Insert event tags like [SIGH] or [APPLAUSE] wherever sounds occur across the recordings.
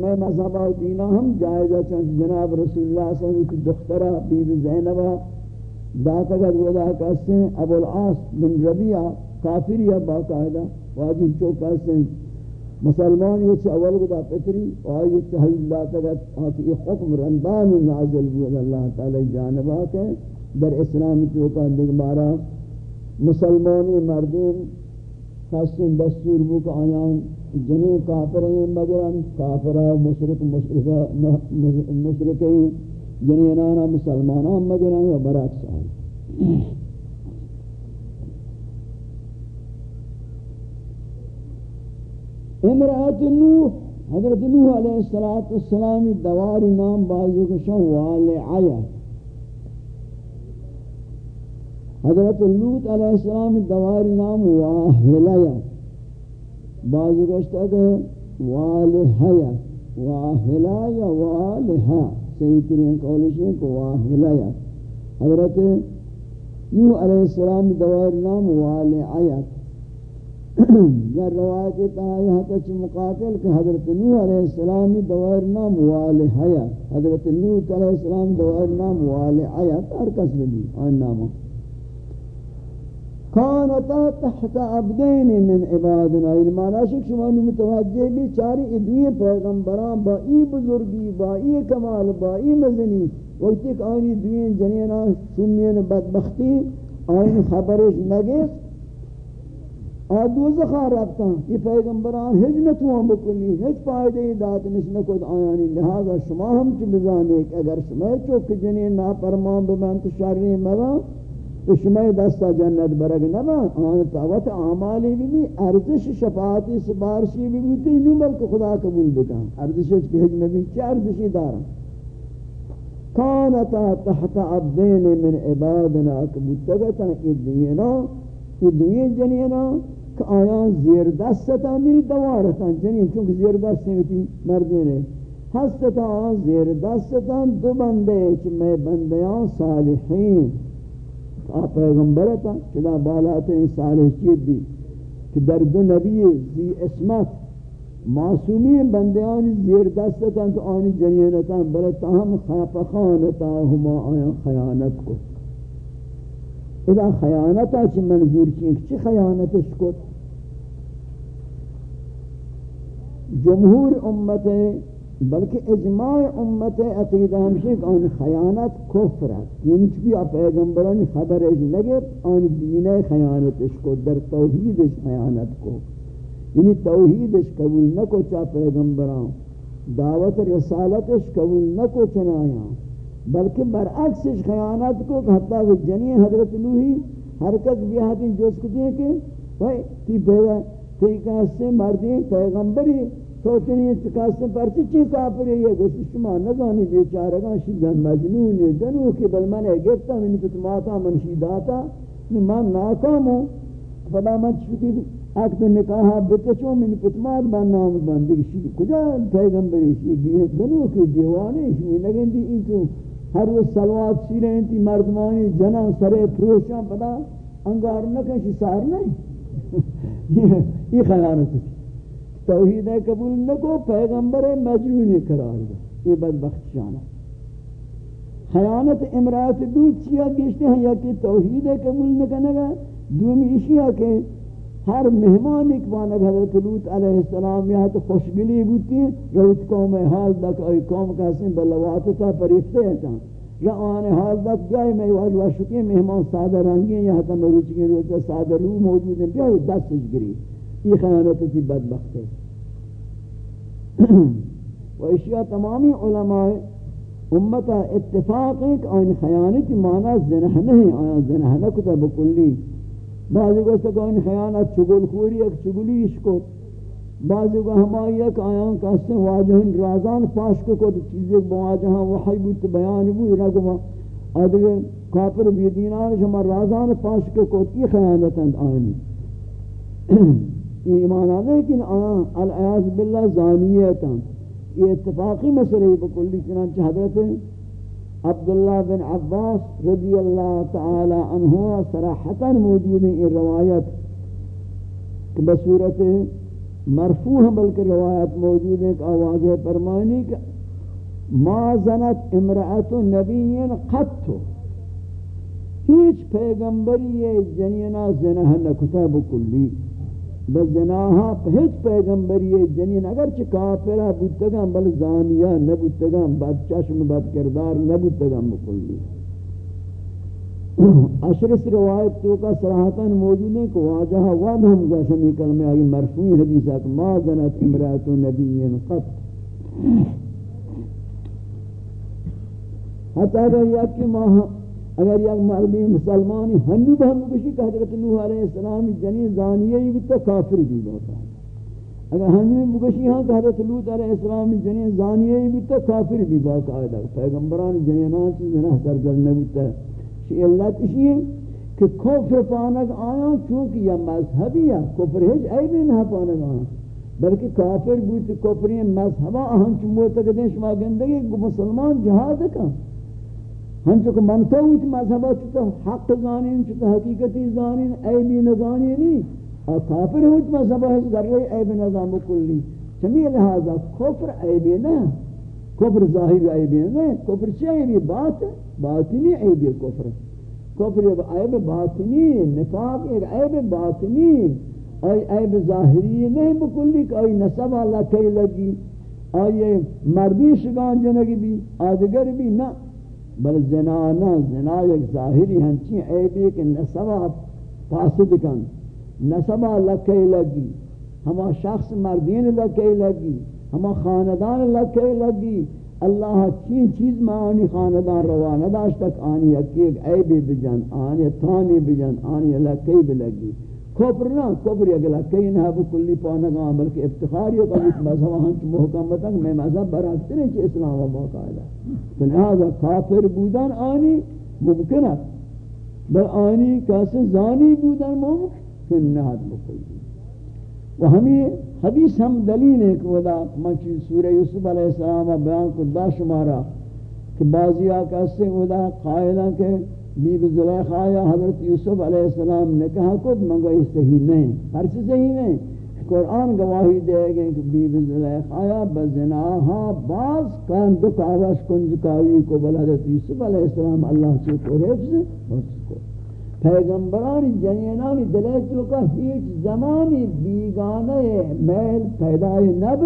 میں مذہب و دینہ ہم جائزہ چند جناب رسول اللہ صلی اللہ علیہ وسلم کی دخترہ بیب زینبہ داتگت ودا کہتے ہیں، ابو العاص بن ربیعہ کافریہ باقاعدہ واجب چوک کہتے ہیں۔ مسلمان یہ چھ اول گدا پتری اور یہ چھ اللہ تگت آتی حکم رندان نازل بود اللہ تعالی جانبہ کے در اسلام چوکا دگمارا مسلمانی مردین خاصن دستور جنے کافر ہیں مگر ہم کافر ہیں مشرق مشرق ہیں جنے نانا مسلمان ہم مگر ہیں برعکس آئے امرأت نوح حضرت نوح علیہ الصلوۃ والسلام دواری نام بازو کو شوال آیا حضرت لوط علیہ السلام دواری نام واہلیا بعض گوشتا کہ والہیا واہلا یا والہا صحیح ترین قولش ہے کہ واہلا حضرت نوح علیہ السلام دوار نام والعیا یا روایت تا یہاں تک مقاتل کہ حضرت نوح علیہ السلام دوار نام والہیا حضرت نوح علیہ السلام دوار نام والعیا تر کس بھی آن نامہ۔ کانتا تحت عبدین من عبادنا. یعنی این معنی شک شما متوجہ بھی چاری ادوی پیغمبران با ای بزرگی، با ای کمال، با ای مزنی. وقتی کہ آنی دوین جنینا سمین بدبختی، آنی خبرش نگیس آدوز خواہ ربتا یہ پیغمبران ہج نتوان بکلی ہج پائدے دات نسنکت آیانی لہذا شما ہم چو بزانے کہ اگر شما چوک جنین ناپرمان بمانت شرری مگا تو شما دستا جنت برگ نبا. آن تاوت اعمالی بھی ارزش شفاعتی سبارشی بھی بھی تی نو بلکہ خدا قبول بکن. ارزشش کی حجم بھی چی ارزشی دارا کانتا تحت عبدین من عبادنا کبوتگتا ادوینا ادوین جنینا کہ آیان زیر دستا میری دوارتا جنین چونکہ زیر دستا میتی مردینے ہستتا زیر دستا دو بندے چھ میں بندیاں صالحین. آپ پیغمبر تا چلا بالات صالح چیب بھی کہ در دو نبی زی اسمت معصومی بندیان زیر دستتاں تو آنی جنینتاں بلے تاہم خانتا ہما آیا خیانت کو. اذا خیانتا چی منظور چی؟ چی خیانتش کو؟ جمہور امت بلکہ اجماع امت عقیدہ ہمشہ کہ خیانت کفر ہے یعنی چبی پیغمبران خبر از نگر ان دین خیانت اس کو، در توحید اس خیانت کو. یعنی توحید اس قبول نہ کو چا پیغمبران. دعوت رسالت اس قبول نہ کو چنایا بلکہ برعکس اس خیانت کو حتیٰ کہ جنی حضرت نوحی حرکت بھی آتی جوز کو دیں کہ بھائی تی پیغمبر تی کہاستے مردی پیغمبری تو چنین چکاستن پرچی چی کافر ہے یہ گوشت شما نزانی بیچارگا شیدن مجنون ہے جنو کہ بل من گفتا منی فتماتا من شیداتا من ناکام ہوں فلا من چکی اکت نکاحا بتچو من فتمات من نام بندگی شید کجا پیغمبری شید جنو کہ دیوانے شوی نگن دی این تو ہر روز سلوات سیرے انتی مردمانی جنان سرے پروشان پدا انگار نکشی سار نہیں یہ خیانت ہے توحید قبول نہ کو پیغمبر مجنون قرار دے۔ یہ بدبخت شانہ خیانت امرات دو چیا گشتے ہیں، یا کہ توحید قبول نہ کرنے گا دومی اشیاء کہ ہر مہمان ایک بانک حضرت لوت علیہ السلام یہاں تو خوشگلی بوتی روت قوم حال دک اوی قوم کا حسن بلواتتا پریفتے ہیں چاہاں۔ یا آنے حال دک جائے میں واجوہ شکی مہمان سادہ رنگی یہاں تا مروچ کی روچہ سادہ لو موجود ہیں بیائی دستش گری یہ خیانت تھی بدبخت ہے۔ و اشیاء تمامی علماء امتا اتفاق ہے کہ آئین خیانت معنی زنہ نہیں، آیا زنہ نکتا بکلی۔ بعضی کو کہ آئین خیانت چگل خوری، ایک چگلی اشکو بعضی کو ہمائی ایک آیان کہتے ہیں واجہن رازان پاش کو کو چیزیں بواجہاں وحی بود، بیان بود رگو آدھگے کافر بیدینان شما رازان پاش کو کو تی خیانتاں آئینی یہ ایمان آنے لیکن آن العیاض باللہ زانیتا یہ اتفاقی مسئلہ بکلی، چنانچہ حضرت عبداللہ بن عباس رضی اللہ تعالی عنہ صراحتا موجود ہے یہ روایت، کہ بصورت مرفوع ہیں، بلکہ روایت موجود ہیں، کہ آواز فرمانی کہ ما زنت امرأت نبی قط۔ ہیچ پیغمبری جنینا زنہ نکتا بکلی۔ بزناها هیچ پیغمبری جنین اگرچه کافره بودتگم بل زانیه نبودتگم بد چشم، بد کردار نبودتگم بکلی [COUGHS] اشرس روایت تو کا صراحتاً موجود ہے کہ واجہ وعد ہم گوشمی کلمہ آگی مرفوعی حدیث ہے کہ ما زنت امرات نبی قط. [COUGHS] حتی اگر یک ماہ اگر یک مردی مسلمانی ہنو بہم کشی کہ حضرت نوح علیہ السلام جنی زانیہ ہی بھی تو کافر بھی ہوتا اگر ہنو بکشی ہاں کہ حضرت لوت علیہ السلام جنی زانیہ ہی بھی تو کافر بھی باقاعدہ پیغمبران جنینان سے زنہ سرگل نبوتا ہے۔ شئی اللہ کشی ہے کہ کفر پانک آیا چونکہ یہ مذہبی ہے۔ کفر ہیچ عیبی نہ پانک آیا۔ بلکہ کافر بوتی کفری مذہبہ اہم چموتا کہ دیں شما گندگی، مسلمان جہاد کا ہم چکو منتو ہوئی تھی مذہبہ چکو حق زانین چکو حقیقتی زانین، عیبی نزانی نہیں اور کافر ہوئی تھی مذہبہ ہے در رہی عیب نظام کلی. چمی لہذا کفر عیبی نہ. کفر ظاہر عیبی نہ. کفر چی عیبی؟ بات، باطنی عیبی کفر. کفر عیب باطنی، نفاق ایک عیب باطنی. آئی عیب ظاہری نہیں بکلی کہ آئی نصب اللہ کئی لگی. آئی مردی شگان جنگی بھی، آدگر بھی نہ. بل زنا نہ زنا ایک ظاہری ہنچی عیبی کہ نسبہ فاسد کن. نسبہ لکے لگی. ہما شخص مردین لکے لگی. ہما خاندان لکے لگی. اللہ چین چیز میں آنی خاندان روانہ داشت تک آنی یکی ایک عیبی بجن، آنی تانی بجن، آنی لکے بلگی. کفر نہ کفر اگلا کئی نہ ابو کلی بکلی پانگا بلکہ افتخاری کا ایک مذہب ہاں ہنچ محکم بتنگ میں مذہب برات نہیں چی اسلام و باقاعدہ۔ تو لہذا کافر بودن آنی ممکن ہے بل آنی کیسے زانی بودن ممکن نہ بکلی و ہمیں حدیث ہم دلیل ہے کہ ودا منچی سورہ یوسف علیہ السلام بیان کو دا شمارا کہ بعضی آکا ودا قائلہ کہ بی بی زلیخہ یا حضرت یوسف علیہ السلام نے کہا کد منگو، یہ صحیح نہیں، ہر چیز صحیح نہیں۔ قرآن گواہی دے گئے کہ بی بی زلیخہ یا بزناہا باز کان دکھ آواز کنجکاوی کو بل حضرت یوسف علیہ السلام اللہ سے کو حفظ حفظ کو پیغمبرانی جنینانی دلیتو کا ہیچ زمانی بیگانے میل پیدای نب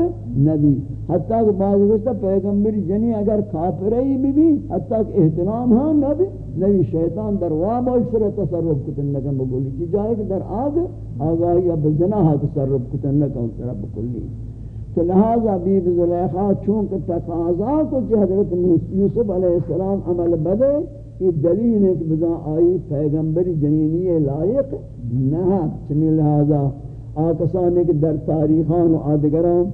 نبی. حتیٰ کہ بعض گوشتا پیغمبری جنی اگر کافرہی بھی بھی حتیٰ کہ احترام ہاں نبی. نبی شیطان در واب و اکثر تصرف کتن لکن بگولی کی جائے کہ در آگ، آگاہی اب زناہ تصرف کتن لکن تصرف بکلی. تو لہذا بیب زلیخہ چونکہ تقاضا کو چی حضرت یوسف علیہ السلام عمل بدے یہ دلیل ہے کہ بدا آئی پیغمبری جنینی لائق نہ چمی لہذا آکسانے کے در تاریخان و آدگران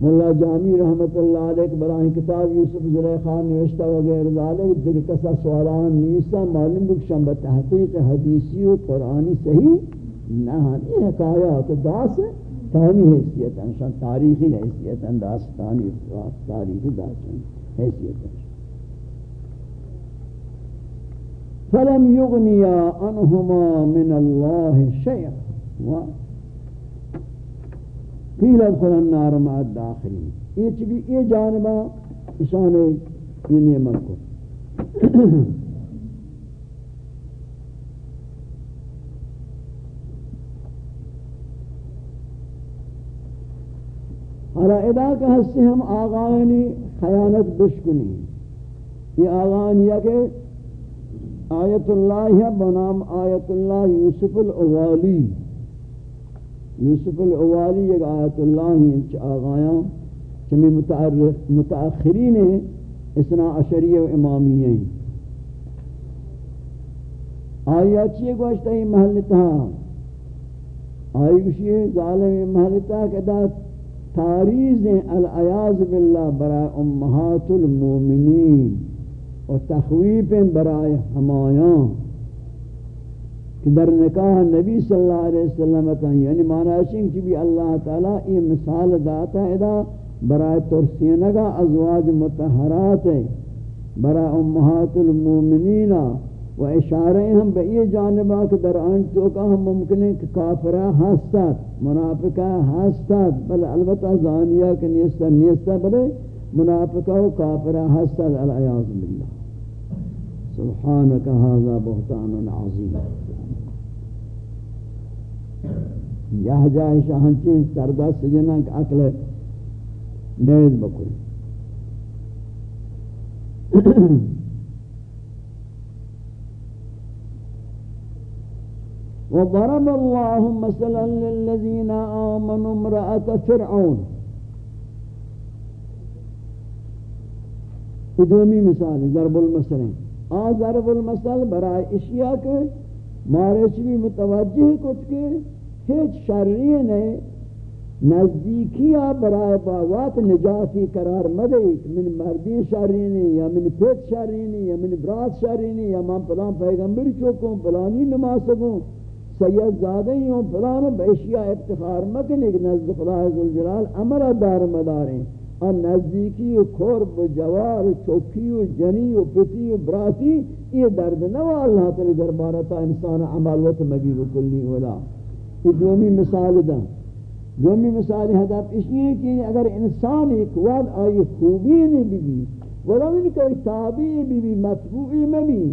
مولا جامی رحمت اللہ علیہ کے براہ کتاب یوسف زلیخان نوشتہ وغیر ذالک دیکھ کسا سوالان نیسا معلوم بکشن بتحقیق حدیثی و قرآنی صحیح نہ یہ حکایات داس تانی حیثیت انشان تاریخی حیثیت انداز تانی، تاریخی داس حیثیت انشان فلم يغنيا عنهما من الله شيئا. قيل ادخل النار مع الداخلين. یہ چبی یہ جانبہ اشان یہ نعمت کو حالا ادا کا حصے ہم آغانی خیانت بشکنی. یہ آیت اللہ ہے، بنام آیت اللہ یوسف الاوالی۔ یوسف الاوالی ایک آیت اللہ ہی انچ آغایاں چمی متاخرین اسنا عشری و امامی ہیں۔ آیا چیئے گوشتا ہی محلتا آئی گوشی ظالم محلتا کہ دا تاریزیں العیاض باللہ برای امہات المومنین۔ و تخویف برای ہمایاں کہ در نکاح نبی صلی اللہ علیہ وسلم تا یعنی معنی ہے کہ بھی اللہ تعالی یہ مثال داتا ہے دا برای ترسینگا ازواج متحرات ہے برای امہات المومنین و اشارے ہم بے یہ جانبا کہ در آن تو کا ہم ممکن ہے کہ کافرہ ہستت منافقہ ہستت بل البتہ زانیہ کہ نیستا نیستا بلے منافقہ و کافرہ ہستت العیاض باللہ سبحانک هذا بہتان عظیم. یہ جائے شاہنچین سردست جنک اکل نیز بکل وضرب الله مثلا للذين آمنوا امرأة فرعون. ادومی مثال، ضرب المثل ہیں آ ضرب المثل برای اشیاء کے مارے چوی متوجہ کچھ کے ہیچ شرعی نے نزدیکیا برای باوات نجاتی قرار مدیک من مردی شرینی یا من پیت شرینی یا من برات شرینی یا من پلان پیغمبر چوکوں پلانی نماز نماسکوں سید زادہ ہی ہوں، فلان بیشیہ افتخار مکنی نزد خدا عزالجلال امر دار مداریں۔ اور نزدیکی و کھرب و جوار و چوکی و جنی و پتی و براتی، یہ درد نوا اللہ تعالی دربارتا انسان عمل و تمگیر و کلی اولا یہ دومی مثال دا۔ دومی مثال حدب اس لیے کہ اگر انسان ایک وقت آئی خوبی نہیں بھی بھی ولو ان کوئی تابعی بھی بھی مطبوعی میں بھی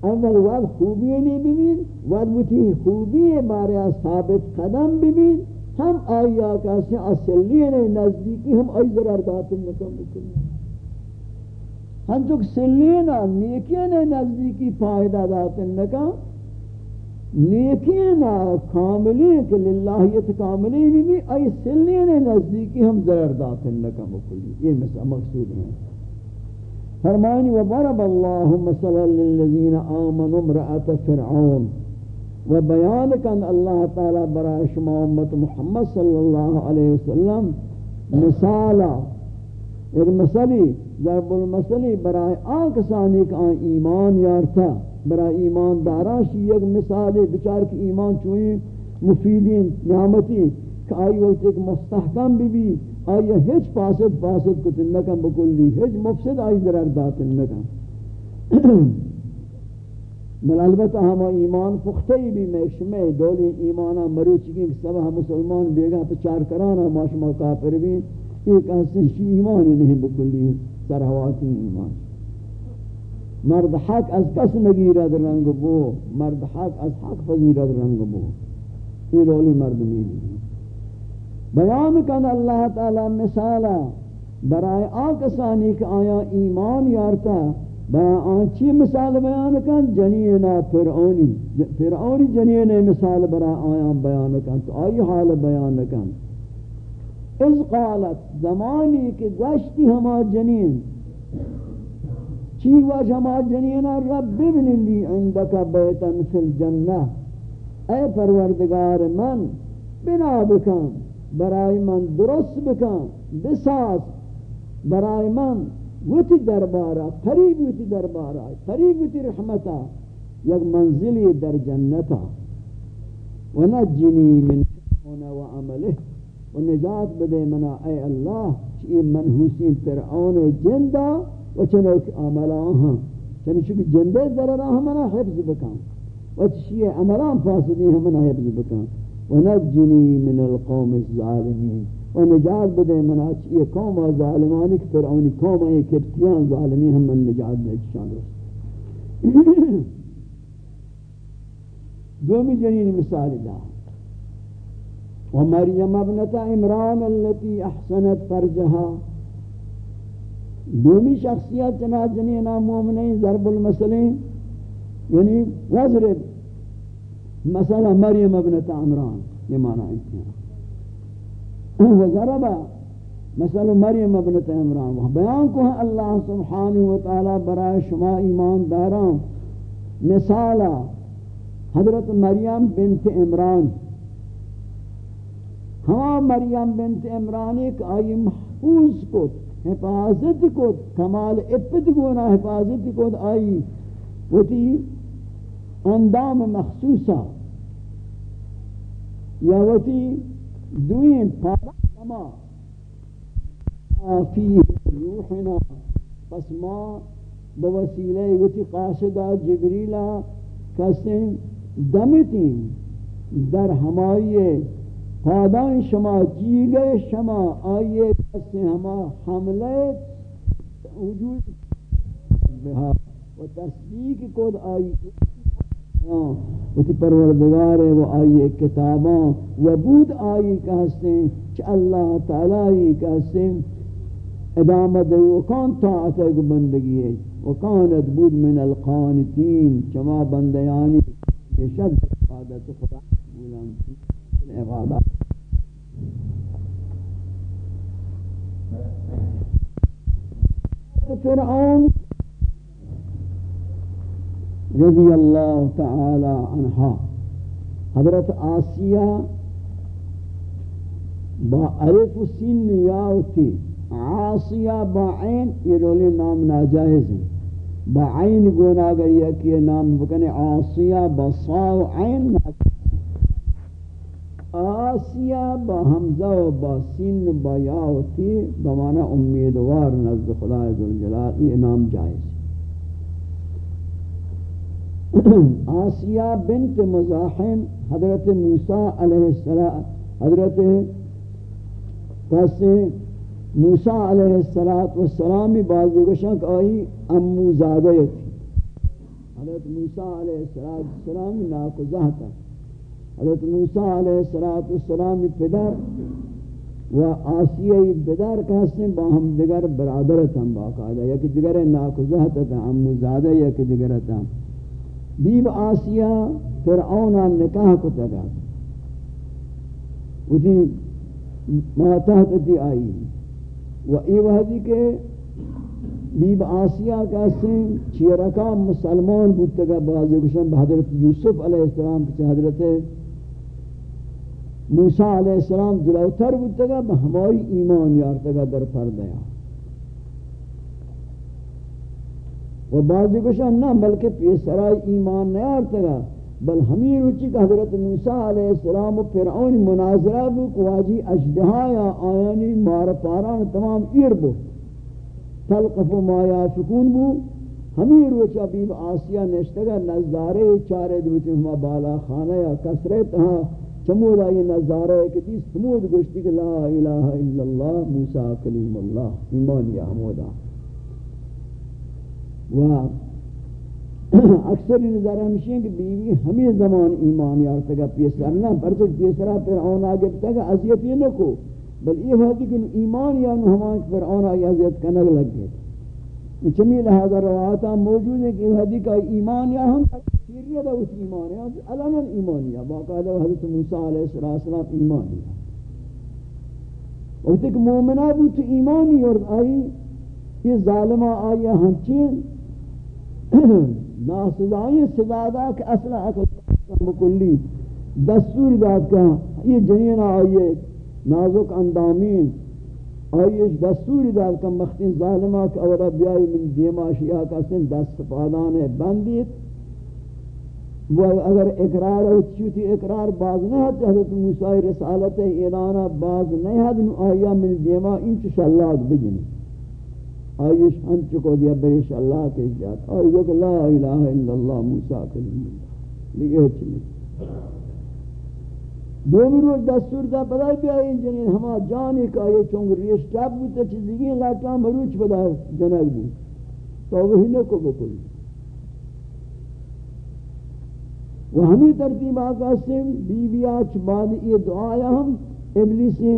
اول وقت خوبی نہیں ببین وقت بوتی خوبی بارے ثابت قدم ببین ہم آیا کسی اصلی نہیں نزدیکی ہم آئی ضرر داتن نکم بکنی ہم چک سلینا نیکین نزدیکی فائدہ داتن نکم. نیکین کاملی کہ للہیت کاملی بھی بھی آئی سلین نزدیکی ہم ضرر داتن نکم بکنی یہ مثلا مقصود ہے. فرمانی وضرب الله مثلا للذين آمنوا امرأة فرعون و بیان کن اللہ تعالی برای شما امت محمد صلی اللہ علیہ وسلم مثالا، ایک مثلی، ضرب المثلی برای آن کسانی کہ آن ایمان یارتا برای ایمان داراشی ایک مثالی، بچار کی ایمان چوئی مفیدین، نعمتی، کہ آئی وقت ایک مستحکم بھی بھی آیا ہیچ فاسد فاسد کو تنکم بکلی ہیچ مفسد آئی ضرر دا تنکم بل البتہ ہم ایمان پختہ پختی بھی میکشمے دولی ایمانا مروچی کی سبا ہم مسلمان بیگا پچار کرانا ما شما کافر بھی ایک حسن شی ایمانی نہیں بکلی، سرحواتی ایمان. مرد حق از کس نگیرد رنگ بو، مرد حق از حق پذیرد رنگ بو. یہ دولی مرد نہیں بیان کن اللہ تعالی مثالا، برای آکسانی کہ آیا ایمان یارتا برای آنچی مثال بیان کن جنینا فرعونی. فرعونی جنین مثال برای آیا بیان کن، تو آئی حال بیان کن. از قالت، زمانی کہ گشتی ہما جنین چی وجہ ہما جنینا رب ببن لی عندک بیتا فی الجنہ اے پروردگار من، بنا بکن. برای من درست بکن. بساز. برای من وتی دربارا قریب وتی دربارا قریب وتی رحمتا یک منزلی در جنتا و نجنی من فرعون و عمله و نجات بده منا، ای اللہ، چی منحوسین فرعون جندا و چنوک عملان ہاں چنوک جندے ضرر ہمنا حفظ بکن. و چی عملان فاسدی ہمنا حفظ بکن. ونجنی من القوم الظالمین. و نجات بدے مناچ یہ قوم ظالمانی کہ فرعونی قوم یہ کبتیان ظالمی ہم من نجات دے شان [CLEARS THROAT] دومی جنین مثال دا و مریم ابنت عمران التي احسنت فرجها. دومی شخصیت جنا جنینا مومنین ضرب المسلین یعنی وزرب مثلا مریم ابنت عمران یہ معنی ہے وضربا. مثلا مریم ابنت عمران بیان کو ہے اللہ سبحانہ وتعالی برای شما ایمان داران مثالا حضرت مریم بنت عمران. ہما مریم بنت عمران ایک آئی محفوظ کو حفاظت کو کمال ابت گونا حفاظت کو آئی. وہ تھی اندام مخصوصا یا وتی دوین پادا کما فی روحنا، پس ما بوسیلہ وتی قاصدہ جبریلا کسیں دمتیں در ہمائی پادان شما جیگے شما آئیے کسیں ہما حملے وجود بہا و تصدیق کود آئی ہاں، وتی پروردگار ہے، وہ آئی کتاباں۔ و بود آئی کہستیں چھ اللہ تعالی کہستیں ادامت وکان طاعت کو بندگی ہے۔ وکانت بود من القانتین۔ چما بندیانی یہ شد عبادت خدا بولان عبادت۔ فرعون رضی اللہ تعالی عنہ حضرت آسیہ با عرف و سین یاوتی عاصیہ با عین، یہ رولی نام ناجائز ہیں با عین گونا اگر یہ کہ نام بکنے عاصیہ با صاو عین آسیہ با حمزہ و با سین با یاوتی بمانا امیدوار نزد خدا عزوجلال یہ نام جائز۔ [CLEARS THROAT] آسیہ بنت مزاحم حضرت موسیٰ علیہ السلام، حضرت کسی موسیٰ علیہ السلام بعضی گوشک آئی امو زادہ تھی حضرت موسیٰ علیہ السلام ناکزہ تھا۔ حضرت موسیٰ علیہ السلام پدر و آسیہ بدر کہتے ہیں باہم دگر برادرت ہم باقاعدہ یکی دگر ناکزہ تھا، امو زادہ، یکی دگر تھا۔ بیب آسیہ فرعون نکاح کو تگا اسی جی ماتحت دی آئی. و ای وحدی کے بیب آسیہ کا سن چیرکا مسلمان بودتگا بازی کشن حضرت یوسف علیہ السلام کچھ حضرت موسیٰ علیہ السلام جلوتر بودتگا بہمائی ایمان یارتگا در پردیا و بعضی کشن نہ، بلکہ پیسرائی ایمان نہیں آرتگا۔ بل ہمیں روچی کہ حضرت موسیٰ علیہ السلام و فرعون مناظرہ بو کواجی اجدہا یا آیانی مار پاران تمام ایر بو۔ تلقف ما یافکون بو۔ ہمیں روچا بیب آسیہ نشتگا، نظارے چارے دوچے ہما بالا خانہ یا کسرے تہا۔ چمودا یہ نظارے کہ تیس سمود گوشتی کہ لا الہ الا اللہ، موسیٰ کلیم اللہ، ایمان یا حمودا و اکثر نظر ہمشی ہیں کہ بیوی ہمیں زمان ایمان یارتا گا پیسر نہ پرچک پیسرہ فرعون آگے بتا گا عذیت یہ نکو، بل یہ بات کہ ایمان یا ہمان فرعون آگے عذیت کنگ لگ گئے۔ چمی لہذا روایتا موجود ہے کہ یہ حدیث کا ایمان یا ہم سیریت ہے، اس ایمان یا علانا ایمان یا باقاعدہ حضرت موسیٰ علیہ السلام ایمان یا وقت ایک مومنہ بھی تو ایمانی اور آئی، یہ ظالمہ آئی ہنچین [CLEARS THROAT] ناسزائی سزادا کہ اصلا عقل مکلی دستور داد کا یہ جنین آئیے، نازک اندامین، آئیے دستور داد کا مختین ظالمہ کہ اورا بیائی من دیما شیعہ کا سن دست پادان بندیت وہ اگر اقرار ہے چوتی اقرار باز نہ ہے حضرت موسیٰ رسالت اعلانہ باز نہیں ہے آئیہ من دیما انچ شلاک بجنی آئیش ہم چکو دیا بیش اللہ کے جات۔ آئی کہ لا الہ الا اللہ موسیٰ کلیم اللہ۔ لگے چلی دومی روز دستور دا پدا بھی آئی جنین۔ ہما جانی کا یہ چونگ ریش چاپ بوتا چیزگی لاکاں مروچ پدا جنگ بود تو وہی نکو بکل۔ وہ ہمیں ترتیب آقا سے بی بی آچ بعد یہ دعایا ہم ابلیسی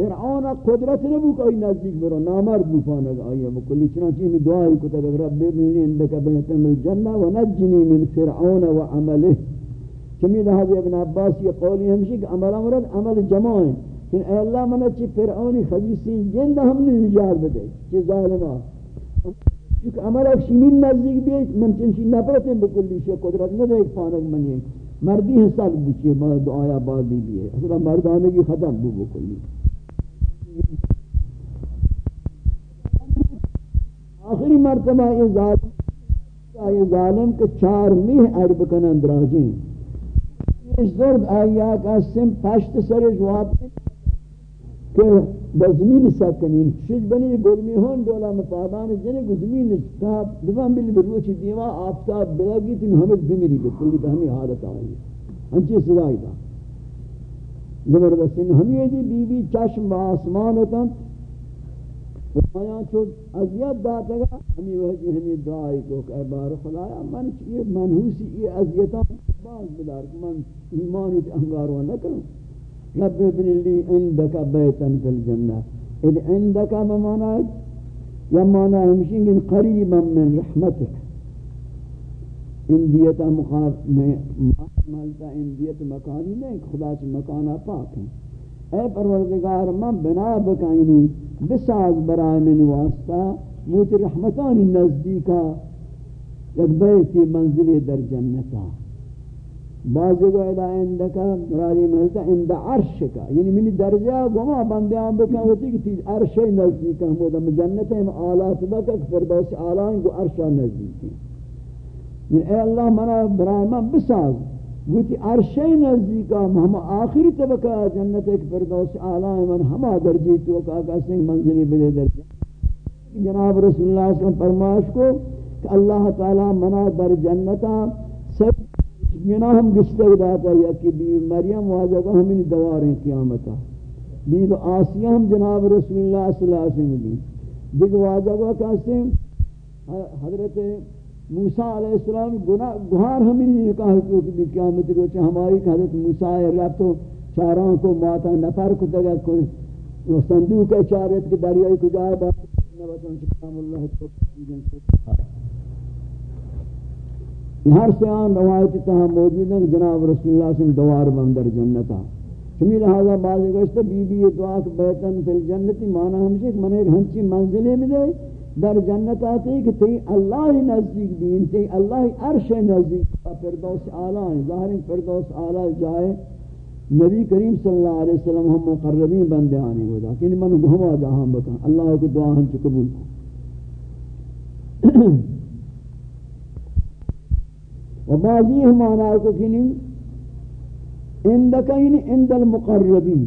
فرعون قدرت نبو کوئی نزدیک برو. نامرد بفانگ آئیے مکلی چنانچہ میں دعائی کتب رب ابنی اندک بیتم الجنہ و نجنی من فرعون و عمله. چمی لحاظ ابن عباس یہ قولی ہمشی کہ عمل امرد عمل جماعیں کہ اے اللہ منہ چی فرعونی خبیصی جند ہم نے نجار بدے چی ظالمہ چونکہ عمل اکشی من نزدیک بھی من چنشی نپرتیں بکلی شی قدرت نہ ایک پانک منی. مردی حساب بچی دعایا بعد بھی ہے اصلا مردانگی ختم بو بکلی آخری مرتبہ یہ ظالم یہ ظالم کے چار میہ اڑ بکن اندراجیں اس درد آیا کا سم پشت سر جواب کہ بزمین سکنین شج بنی گلمی ہون، دولا مپادان جنگ زمین تاب دفعن بلی بروچی دیما آفتاب بلگی تین ہمیں بمیری بکلی بہمی حالت آئی. ہنچی صدای دا. زبردستی ہمیہ جی بی بی چشم آسمان تن فرمایا چو عذیت داتا گا ہمی وحدی ہمی دعائی کو کہ بار خلایا من چیئے منحوسی یہ اذیتاں باز بدار من ایمانی تی انگارو نہ کروں رب ابن اللی اندکا بیتن فی الجنہ اذ اندکا ہے یا مانا ہمشنگ قریبا من رحمتک اندیتا مخاف مالتا اندیت مکانی نہیں خدا سے مکانا پاک ہیں اے پروردگار، من بنا بکائنی بساز برای من واسطہ موت رحمتانی نزدیکا، یک بیتی منزلی در جنتا. بعض کو ادا اندکا مرادی ملتا اند عرش کا. یعنی منی درجہ گما بندیاں بکن ہوتی کہ تیز عرش نزدیک ہم ہوتا جنت ہم آلات بکا کہ فردوس آلائیں کو عرش نزدیک یعنی اے اللہ منا برای من بساز گوتی عرش نزدیک ہم آخری طبقہ جنت ایک فردوس آلائیں من ہما درجی تو کہا کہ منزلی بلے درجہ جناب رسول اللہ صلی اللہ علیہ وسلم فرماش کو کہ اللہ تعالی منا در جنتا سب گناہ ہم گشتر داتا یا کہ بی مریم واجہ کو ہمیں دواریں قیامتا بی آسیہ ہم جناب رسول اللہ صلی اللہ علیہ وسلم دی دیکھ واجہ کو کہتے ہیں حضرت موسیٰ علیہ السلام گہار ہمیں نہیں کہا کہ بی قیامت کو چھے ہماری کہ حضرت موسیٰ رب تو چاروں کو ماتا نفر کو دگا کوئی صندوق ہے چارت کے دریائی کو جائے بات نبتان چکام اللہ تو ہر سے آن روایت تہا موجود ہیں جناب رسول اللہ صلی اللہ علیہ وسلم دوار بندر جنتا چمی لہذا بعض گوشتا بی بی دعا کہ بیتن فی الجنتی مانا ہمشہ کہ من ایک ہنچی منزلے میں دے در جنت آتے کہ تی اللہ نزدیک دین تی اللہ عرش نزدیک پردوس آلہ ظاہر پردوس آلہ جائے نبی کریم صلی اللہ علیہ وسلم ہم مقربین بندے آنے گو دا کہ یعنی من گھما جہاں بکن. اللہ کی دعا ہم چھ قبول کو [CLEARS THROAT] و بعضی ہمانا کو کنی اندکین اند المقربین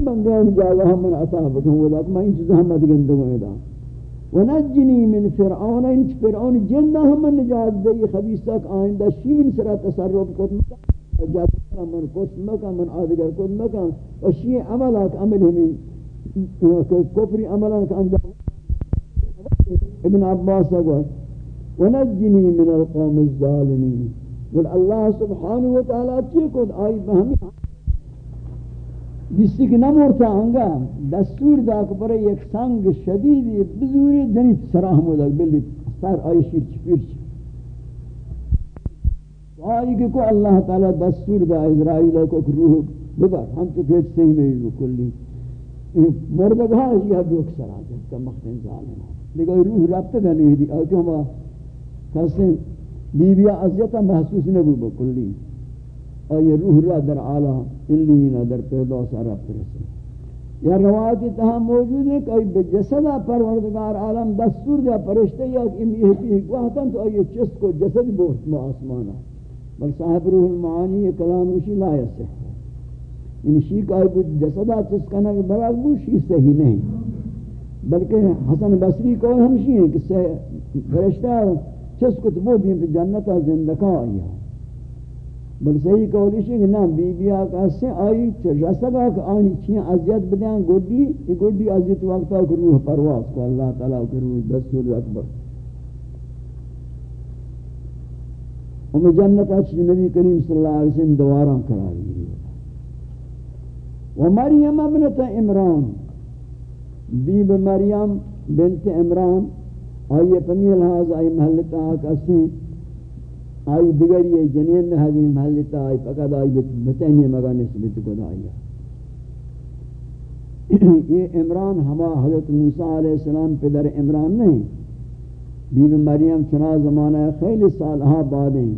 بغیر جاوا ہم من عطا بکن ولا ما این چیز ہم مدگن دو میدا ونجنی من فرعون این فرعون جن ہم من نجات دے خبیث تک آئندہ شی من سرا تصرف کو جات من کو نہ من آدگر کو نہ کا شی عملات عمل ہمیں کوپری عملات انجام. ابن عباس اگو ونجنی من القوم الظالمین. والله سبحانه وتعالى تيكون آي بهمي آئی بہمی جسی نمورتا آنگا دستور دا کبر ایک سنگ شدیدی بزوری جنیت سراہم ہوتا بلی سر آئی شیر چپیر چی. آئی کہ کو اللہ تعالی دستور دا اسرائیل کو روح ببر. ہم تو کہت صحیح میں بھی کلی. مردگاہ جی یہ دوک سرا جس کا مختن ظالم لیکن روح رابطہ گنی دی. آئی کہ ہم کسی بیبیا عذیتا محسوس نبو بکلی. آئی روح را در عالا اللینا در پیداس عرب ترسل یا روایتی تہا موجود ہے کہ آئی بجسدہ پروردگار عالم دستور دیا پرشتے یا کہ امی احپی حکواتا تو آئی چست کو جسد بہت ما آسمانا بل صاحب روح المعانی یہ کلام اسی لا یسح ان شیک آئی کچھ جسدہ چست کنا کہ براک بو شی صحیح نہیں۔ بلکہ حسن بصری کو ہمشی ہیں کہ فرشتہ چس کو تو دین پہ جنت زندگا آیا بل صحیح قولیش ہے کہ نا بی بی آقا سے آئی چھ رسگا کہ آنی چین عذیت بدیاں گوڑی، یہ گوڑی عذیت وقتا کہ روح پرواز کو اللہ تعالیٰ کہ روح دستور اکبر۔ ہمیں جنت اچھ نبی کریم صلی اللہ علیہ وسلم دواران قرار گئی و مریم ابنت عمران بیب مریم بنت عمران، آئیے پمی لحاظ آئی محلتا آکاسی آئی دیگر یہ جنین نحضی محلتا آئی فقط آئی بتینی مگا نسبت کو دائی یہ عمران ہما حضرت موسیٰ علیہ السلام پدر عمران نہیں۔ بی بی مریم چنا زمانہ خیلی سالہا بعد ہیں۔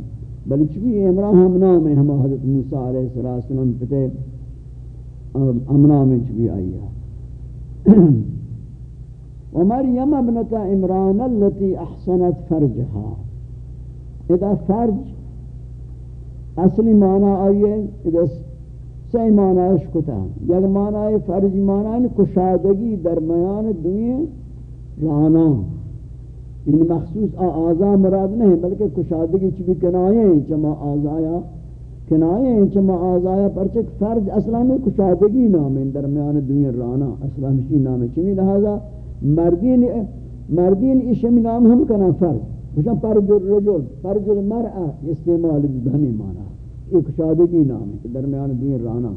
بلکہ چونکہ عمران ہم نام ہے ہما حضرت موسیٰ علیہ السلام پتہ امنا میں چوی آئی ہے۔ [CLEARS THROAT] ومریم ابنت عمران التي احسنت فرجها اذا فرج اصلی معنی آئیے اذا سی معنیش کتا. یک معنی فرج معنی کشادگی درمیان دوئیں رانا. یعنی مخصوص آزا مراد نہیں بلکہ کشادگی چی بھی کنائے ہیں چما آزایا کنائے ہیں چما آزایا پرچک فرج اصلا میں کشادگی نام ہے درمیان دوئیں رانا. اصلا مشی نام ہے چمی لہذا مردین مردین اشمی نام ہم کنا فرج. خوشا فرج الرجل؟ فرج المرأة استعمال بھی ہمیں مانا ایک کشادگی نام ہے درمیان دوئیں رانا۔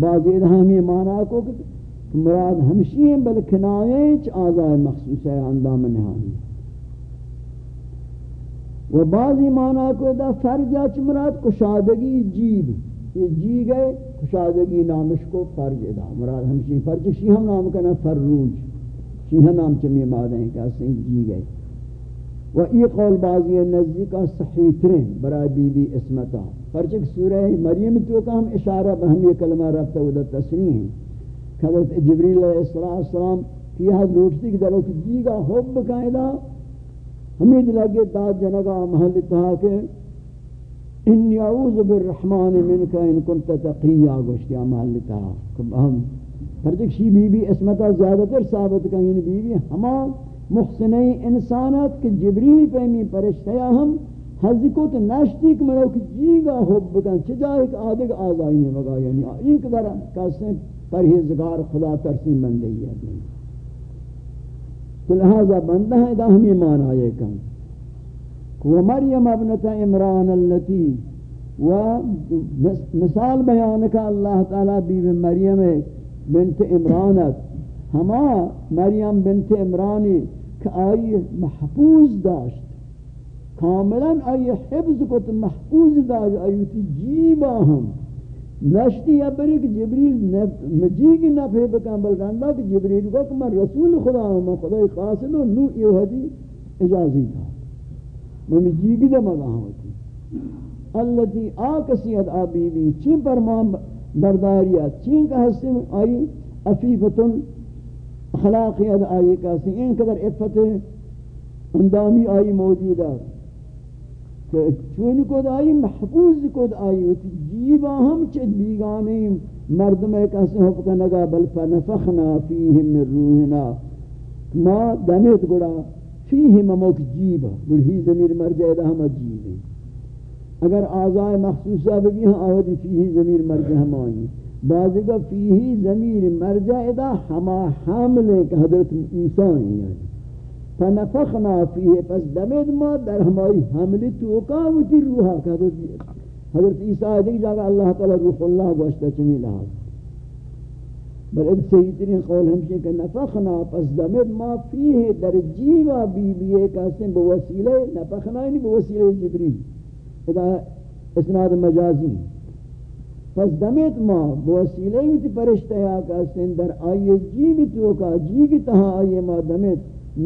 بعض ادھامی مانا کو کہ مراد ہمشی ہیں بل کنائے چ آزائے مخصوص ہے، اندام نہانی۔ و بعضی معنی کو دا فرجا چ مراد کشادگی جیب۔ یہ جی گئے کشادگی نامش کو فرج دا مراد ہمشی فرج شی ہم نام کنا فروج شی ہم نام چمی مادہ ہیں کہ اسیں جی گئے و ای قول بعضی نزدیک صحیح ترین برای بی بی اسمتا فرچک سورہ مریم تو کا ہم اشارہ بہم یہ کلمہ رفتا ہوتا تصریح. ہیں حضرت جبریل علیہ السلام کی حد لوٹتی کہ دلو دیگا حب قائدہ ہمیں دلگے داد جنگا محل تہا کہ انی اعوذ بالرحمن منکا ان کنت تقیہ گوشتیا محل تہا ہم پرچک شی بی بی اسمتا زیادہ تر ثابت کہیں یعنی بی بی ہما محسنی انسانات کہ جبریل پیمی پرشتیا ہم حضی کو تو نشتی کہ مرو کہ جیگا حب کن چجا ایک آدھگ آزائی نے یعنی این قدر کسیں پرہیزگار خدا ترسیم بندگی ہے۔ تو لہذا بندہ ہے، دا ہم ایمان آئے کن و مریم ابنت عمران اللتی و مثال بیان کا اللہ تعالی بی بی مریم بنت عمرانت ہما مریم بنت عمرانی کہ آئی محفوظ داشت. کاملا آئی حفظ کو تو محفوظ داشت. آئی تی جیبا ہم نشتی یا بری کہ جبریل مجی کی نفع بکن بلکہ اللہ کہ جبریل کو کہ میں رسول خدا ہوں میں خدای خاصل ہوں نو یہ حدی اجازی تھا میں مجی کی دے مگا ہوتی اللہ تی آکسیت آبی بی چین پر پرمان برداریت. چین کا حصے میں آئی افیفتن خلاقیت آئی کسی. این قدر افت اندامی آئی موجود ہے کہ چون کو آئی محفوظ کو آئی ہوتی جیبا ہم چد بیگانی مردم ایک ایسے ہو پکا نگا، بل فنفخنا فیہم من روحنا. ما دمیت گڑا فیہم موک جیبا گڑ زمیر مرجع دا ہم جیب اگر آزائے مخصوصہ بھی ہاں آوازی فیہی زمیر مرجع ہم آئیں بعضی کا فیہی زمیر مرجع دا ہما حاملے کہ حضرت عیسیٰ ہیں یعنی۔ فنفخنا فیه پس دمید ما در ہماری حملی توقع ہوتی روحا حضرت حضرت عیسیٰ ہے دیکھ جاگا اللہ تعالی روح اللہ گوشتا چمی لحاظ بل اب سیدترین قول ہمشہ کہ نفخنا، پس دمید ما فیه در جیوہ بی بی ایک اسم بوسیلہ نفخنا یعنی بوسیلہ جبریل۔ ادا اسناد مجازی۔ ہے پس دمید ما بوسیلہ ہوتی پرشتہ یا کہ اسم در آئیے جیوی توقع جیوی تہا آئیے ما دمید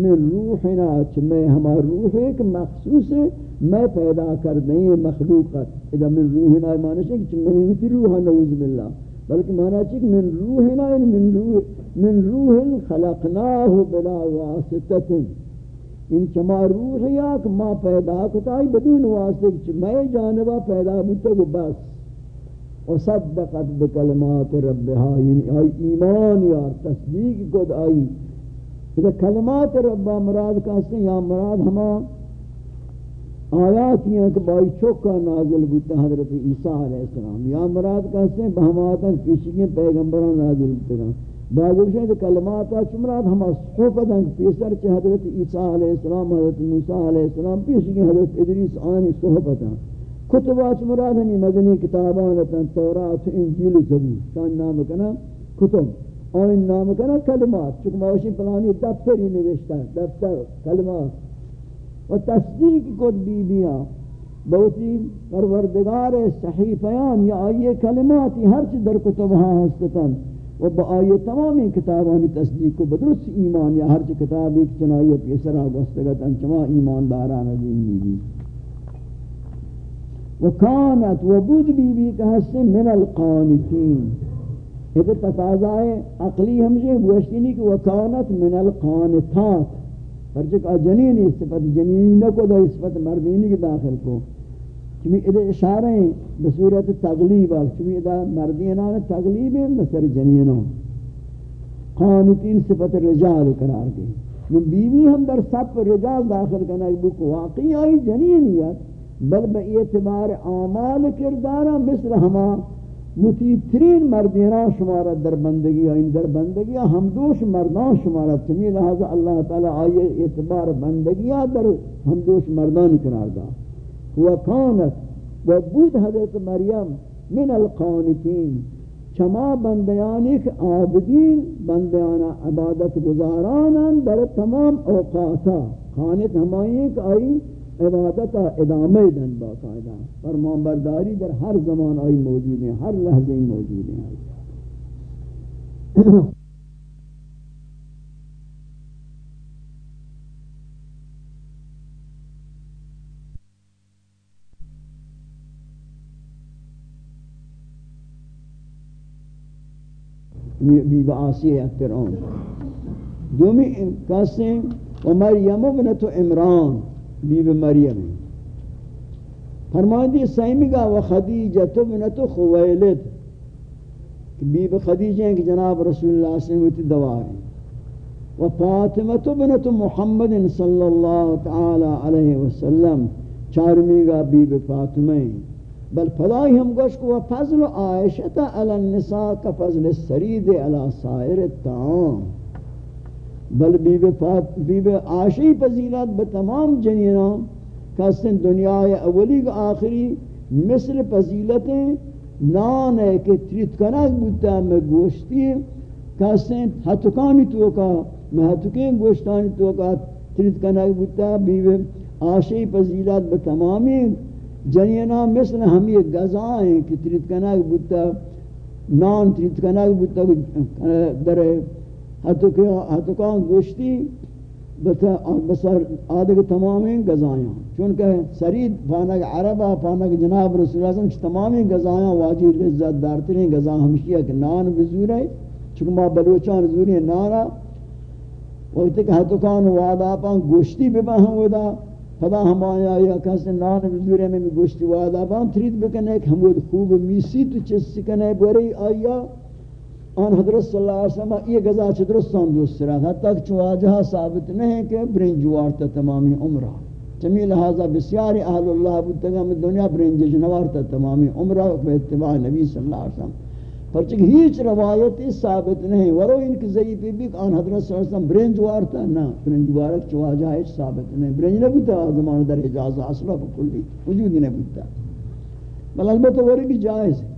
من روحنا چھ میں ہمارا روح ایک مخصوص ہے، میں پیدا کر دیں مخلوقت اذا من روحنا معنی ہے کہ میں ہوتی روح نعوذ باللہ۔ بلکہ معنی ہے کہ من روحنا یعنی من روح من روح خلقناه بلا واسطه ان چما روح یا کہ ما پیدا کتا بدون واسطہ کہ میں جانبا پیدا بوتا کو بس۔ وصدقت بکلمات ربها یعنی آئی ایمان یا تصدیق کو آئی. کہ کلمات ربا مراد کہتے ہیں، یا مراد ہما آیات ہیں کہ بائی چوکا نازل بودتا حضرت عیسیٰ علیہ السلام. یا مراد کہتے ہیں بہماتا پیشگیں پیغمبران نازل بودتا بعض اوشیں کہ کلمات آج مراد ہما صحبت ہیں پیسر چھ حضرت عیسیٰ علیہ السلام، حضرت موسیٰ علیہ السلام پیشگیں حضرت ادریس آنی صحبت ہیں. کتب آج مراد ہمیں مدنی کتابان تورات انجیل زبور. شان نام کنا کتب. آن نام کنا کلمات. چکہ موشی پلانی دفتری نوشتا دفتر کلمات. و تصدیق کد بی بیا بہتی پروردگار صحیفیان یا آئیے کلماتی ہر چی در کتبہاں ہستتن و با آئیے تمامی کتابانی تصدیق کو بدرست ایمان یا ہر چی کتابی چنائی پیسرہ گستگتن چما ایمان داران عظیم بی وکانت و بود بی بی کہ ہستے من القانتین. یہ تقاضائے عقلی ہمشہ گوشتینی کہ وکانت من القانتات. پرچک جنینی صفت جنینی نہ کو دا صفت مردینی کی داخل کو. چمی ادھے اشارہ ہیں بصورت تغلیب چمی ادھا مردینان تغلیب ہیں بسر جنینان قانتین صفت رجال قرار گئی بیوی ہم در سب رجال داخل کرنا بک واقعی آئی جنینیت. بل بے اعتبار اعمال کردارا مثل ہما متیترین مردینا شمارا در بندگی این در بندگی ہم دوش مردان شمارا تمی لہذا اللہ تعالی آئیے اعتبار بندگی در ہم دوش مردان قرار دا وکانت و بود حضرت مریم من القانتین. چما بندیانی کہ عابدین بندیانا عبادت گزاران در تمام اوقاتا. خانت ہمائی کہ آئی عبادت ادامه دن با قاعدہ فرمان برداری در ہر زمان آئی موجود ہیں ہر لحظے موجود ہیں [COUGHS] بی بعاسی فرعون. دومی کہتے و مریم ابنت عمران. بیب مریم. فرماندی سیمگا و خدیجہ بنت خویلد. بیب خدیجہ ہیں کہ جناب رسول اللہ صلی اللہ علیہ وسلم دعا ہے و فاطمہ بنت محمد صلی اللہ تعالی علیہ وسلم چارمیگا بیب فاطمہ. بل فلائی ہم گوش کو فضل عائشہ علی النساء کا فضل السرید علی سائر الطعام. بل بی بی بی عاشی پذیلت بتمام جنینان کسن دنیا اولی کا آخری مثل پذیلتیں نان ہے کہ تریت کنک بودتا میں گوشتی کسن حتکانی توکا میں حتکین گوشتانی توکا تریت کنک بودتا بی بی عاشی پذیلت بتمامی جنینان مثل ہم گزائیں کہ تریت کنک بودتا نان تریت کنک بودتا در حتی گوشتی بسر آدھے تمامی گزایاں۔ چونکہ سرید پانک عربہ پانک جناب رسول اللہ صلی تمامی گزایاں، واجی لذت دارترین گزا ہمشی ہے کہ نان بزور ہے۔ چونکہ ما بلوچان زوری ہے نانا وقت کہ حتی کان وعدہ پان گوشتی ببہم ودا، خدا ہم آیا یا کسی نان بزور میں گوشتی وعدہ پان ترید بکنے کہ ہم خوب میسی تو چس سکنے بوری آیا۔ آن حضرت صلی اللہ علیہ وسلم یہ گزا چھ درستان دوست رہا تھا، تک چواجہ ثابت نہیں کہ برنج وارتا تمامی عمرہ۔ چمی لہذا بسیاری اہل اللہ بودتگا میں دنیا برنج جنوارتا تمامی عمرہ بے اتباع نبی صلی اللہ علیہ وسلم۔ پرچک ہیچ روایتی ثابت نہیں ورو ان کی ضعیفی بھی کہ آن حضرت صلی اللہ علیہ وسلم برنج وارتا نا برنج وارک چواجہ ہیچ ثابت نہیں برنج نبوتا آزمان در اجازہ اصلہ بکلی، وجودی نبوتا بل البتہ وری بھی جائز ہے۔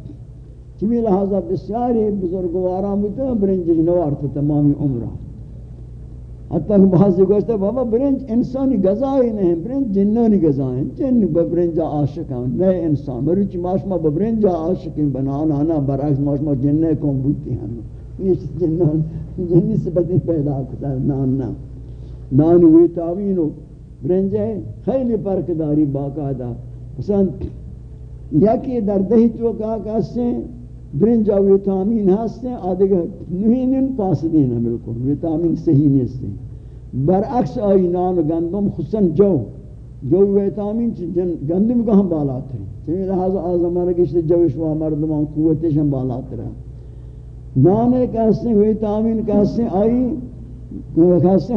چمی لہذا بسیاری بزرگواران بودتا برنج نوار تا تمامی عمرہ حتی کہ بعضی گوشتا بابا برنج انسانی گزائی نہیں برنج جنانی گزائی ہیں جن ببرنج عاشق ہیں نئے انسان مروچی ماشما ببرنج عاشق ہیں بنانا نا برعکس ماشما جننے کون بودتی ہیں یہ جنان جنی سبتی پیدا کتا ہے نان نا نان ہوئی تاوینو برنج ہے خیلی پرکداری باقاعدہ مثلا یکی در دہی چوکا کہتے ہیں برنجا ویتامین ہستے آدھگا نوینن پاسدین ہیں بالکل ویتامین صحیح نہیں برعکس آئی نان گندم خصوصاً جو جو ویتامین گندم کا ہم بالات ہیں چنین لحاظ آزم رکشت جوش و مردمان قوتش ہم بالات رہا نان ایک ایسے ویتامین کا کیسے آئی کیسے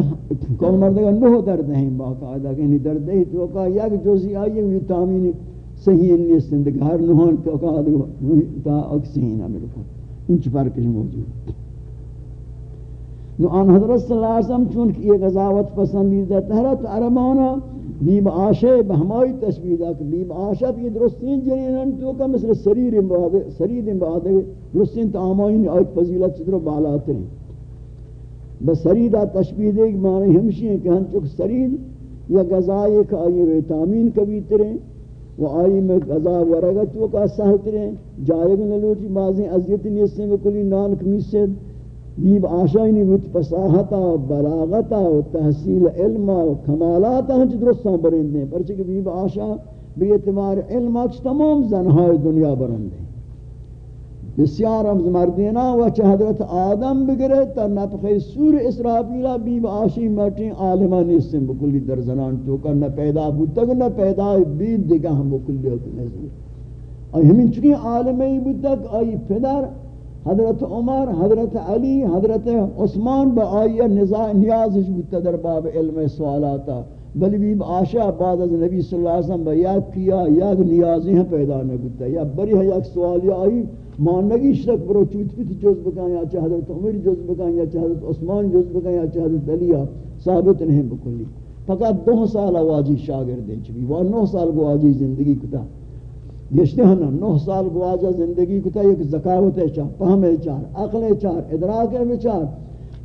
کل مردگا نو درد ہیں باقاعدہ کہ نہیں درد ہے تو کہا یک جوزی آئی ویتامین صحیح نیست دیگه هر نوان تو کا تا اکسین بالکل این چه فرقش موجود نو آن حضرت صلی اللہ علیہ وسلم چون کہ یہ غزاوت پسندیدہ تحرت عربانا بیم آشے بہمائی تشبیح دا کہ بیم آشے بھی درستین جنینن تو کا مثل سریر بعد، سرید بعد، درستین تعامین آیت فضیلت چدر بالات ہیں بس سریدہ تشبیح دے کہ معنی ہمشی ہیں کہ ہم چک سرید یا غذائی کا آئی ویتامین کبھی تریں و آئی میں قضا ورگا وہ کا سہت رہے جائے گا نلوٹی بازیں عذیت نیستے میں کلی نان کمیسے بیب آشائی نہیں بود پساہتا و بلاغتا و تحصیل علم و کمالاتا ہنچ درستان برندے پرچہ کہ بیب آشا بی اعتبار علم اچھ تمام زنہائی دنیا برندے بسیار از مردینا و چه حضرت آدم بگره تا نفخ سور اسرافیلا بی آشی مرٹین عالمان نیستن بکلی در زنان تو کر نہ پیدا بودتا نہ پیدا بید دیگا ہم بکلی ہوتی نزدی اور ہمیں چکی عالمی بودتا کہ آئی پدر حضرت عمر، حضرت علی، حضرت عثمان با آئی نیازش بودتا در باب علم سوالاتا بلی بھی آشا بعد از نبی صلی اللہ علیہ وسلم با یاد کیا یک نیازی ہیں پیدا نہ یا بری ہے یک سوالی آئی، مانگی شرک برو چوت پیت جز بکن، یا چاہ حضرت عمر جز بکن، یا چاہ حضرت عثمان جز بکن، یا چاہ حضرت علی ثابت نہیں بکلی۔ فقط دو سال آوازی شاگرد ہیں چبی وہ نو سال کو زندگی کتا۔ گشتے ہیں نا، نو سال کو زندگی کتا، ایک زکاوت ہے چاہ پہم ہے چار، عقل ہے چار، ادراک ہے چار،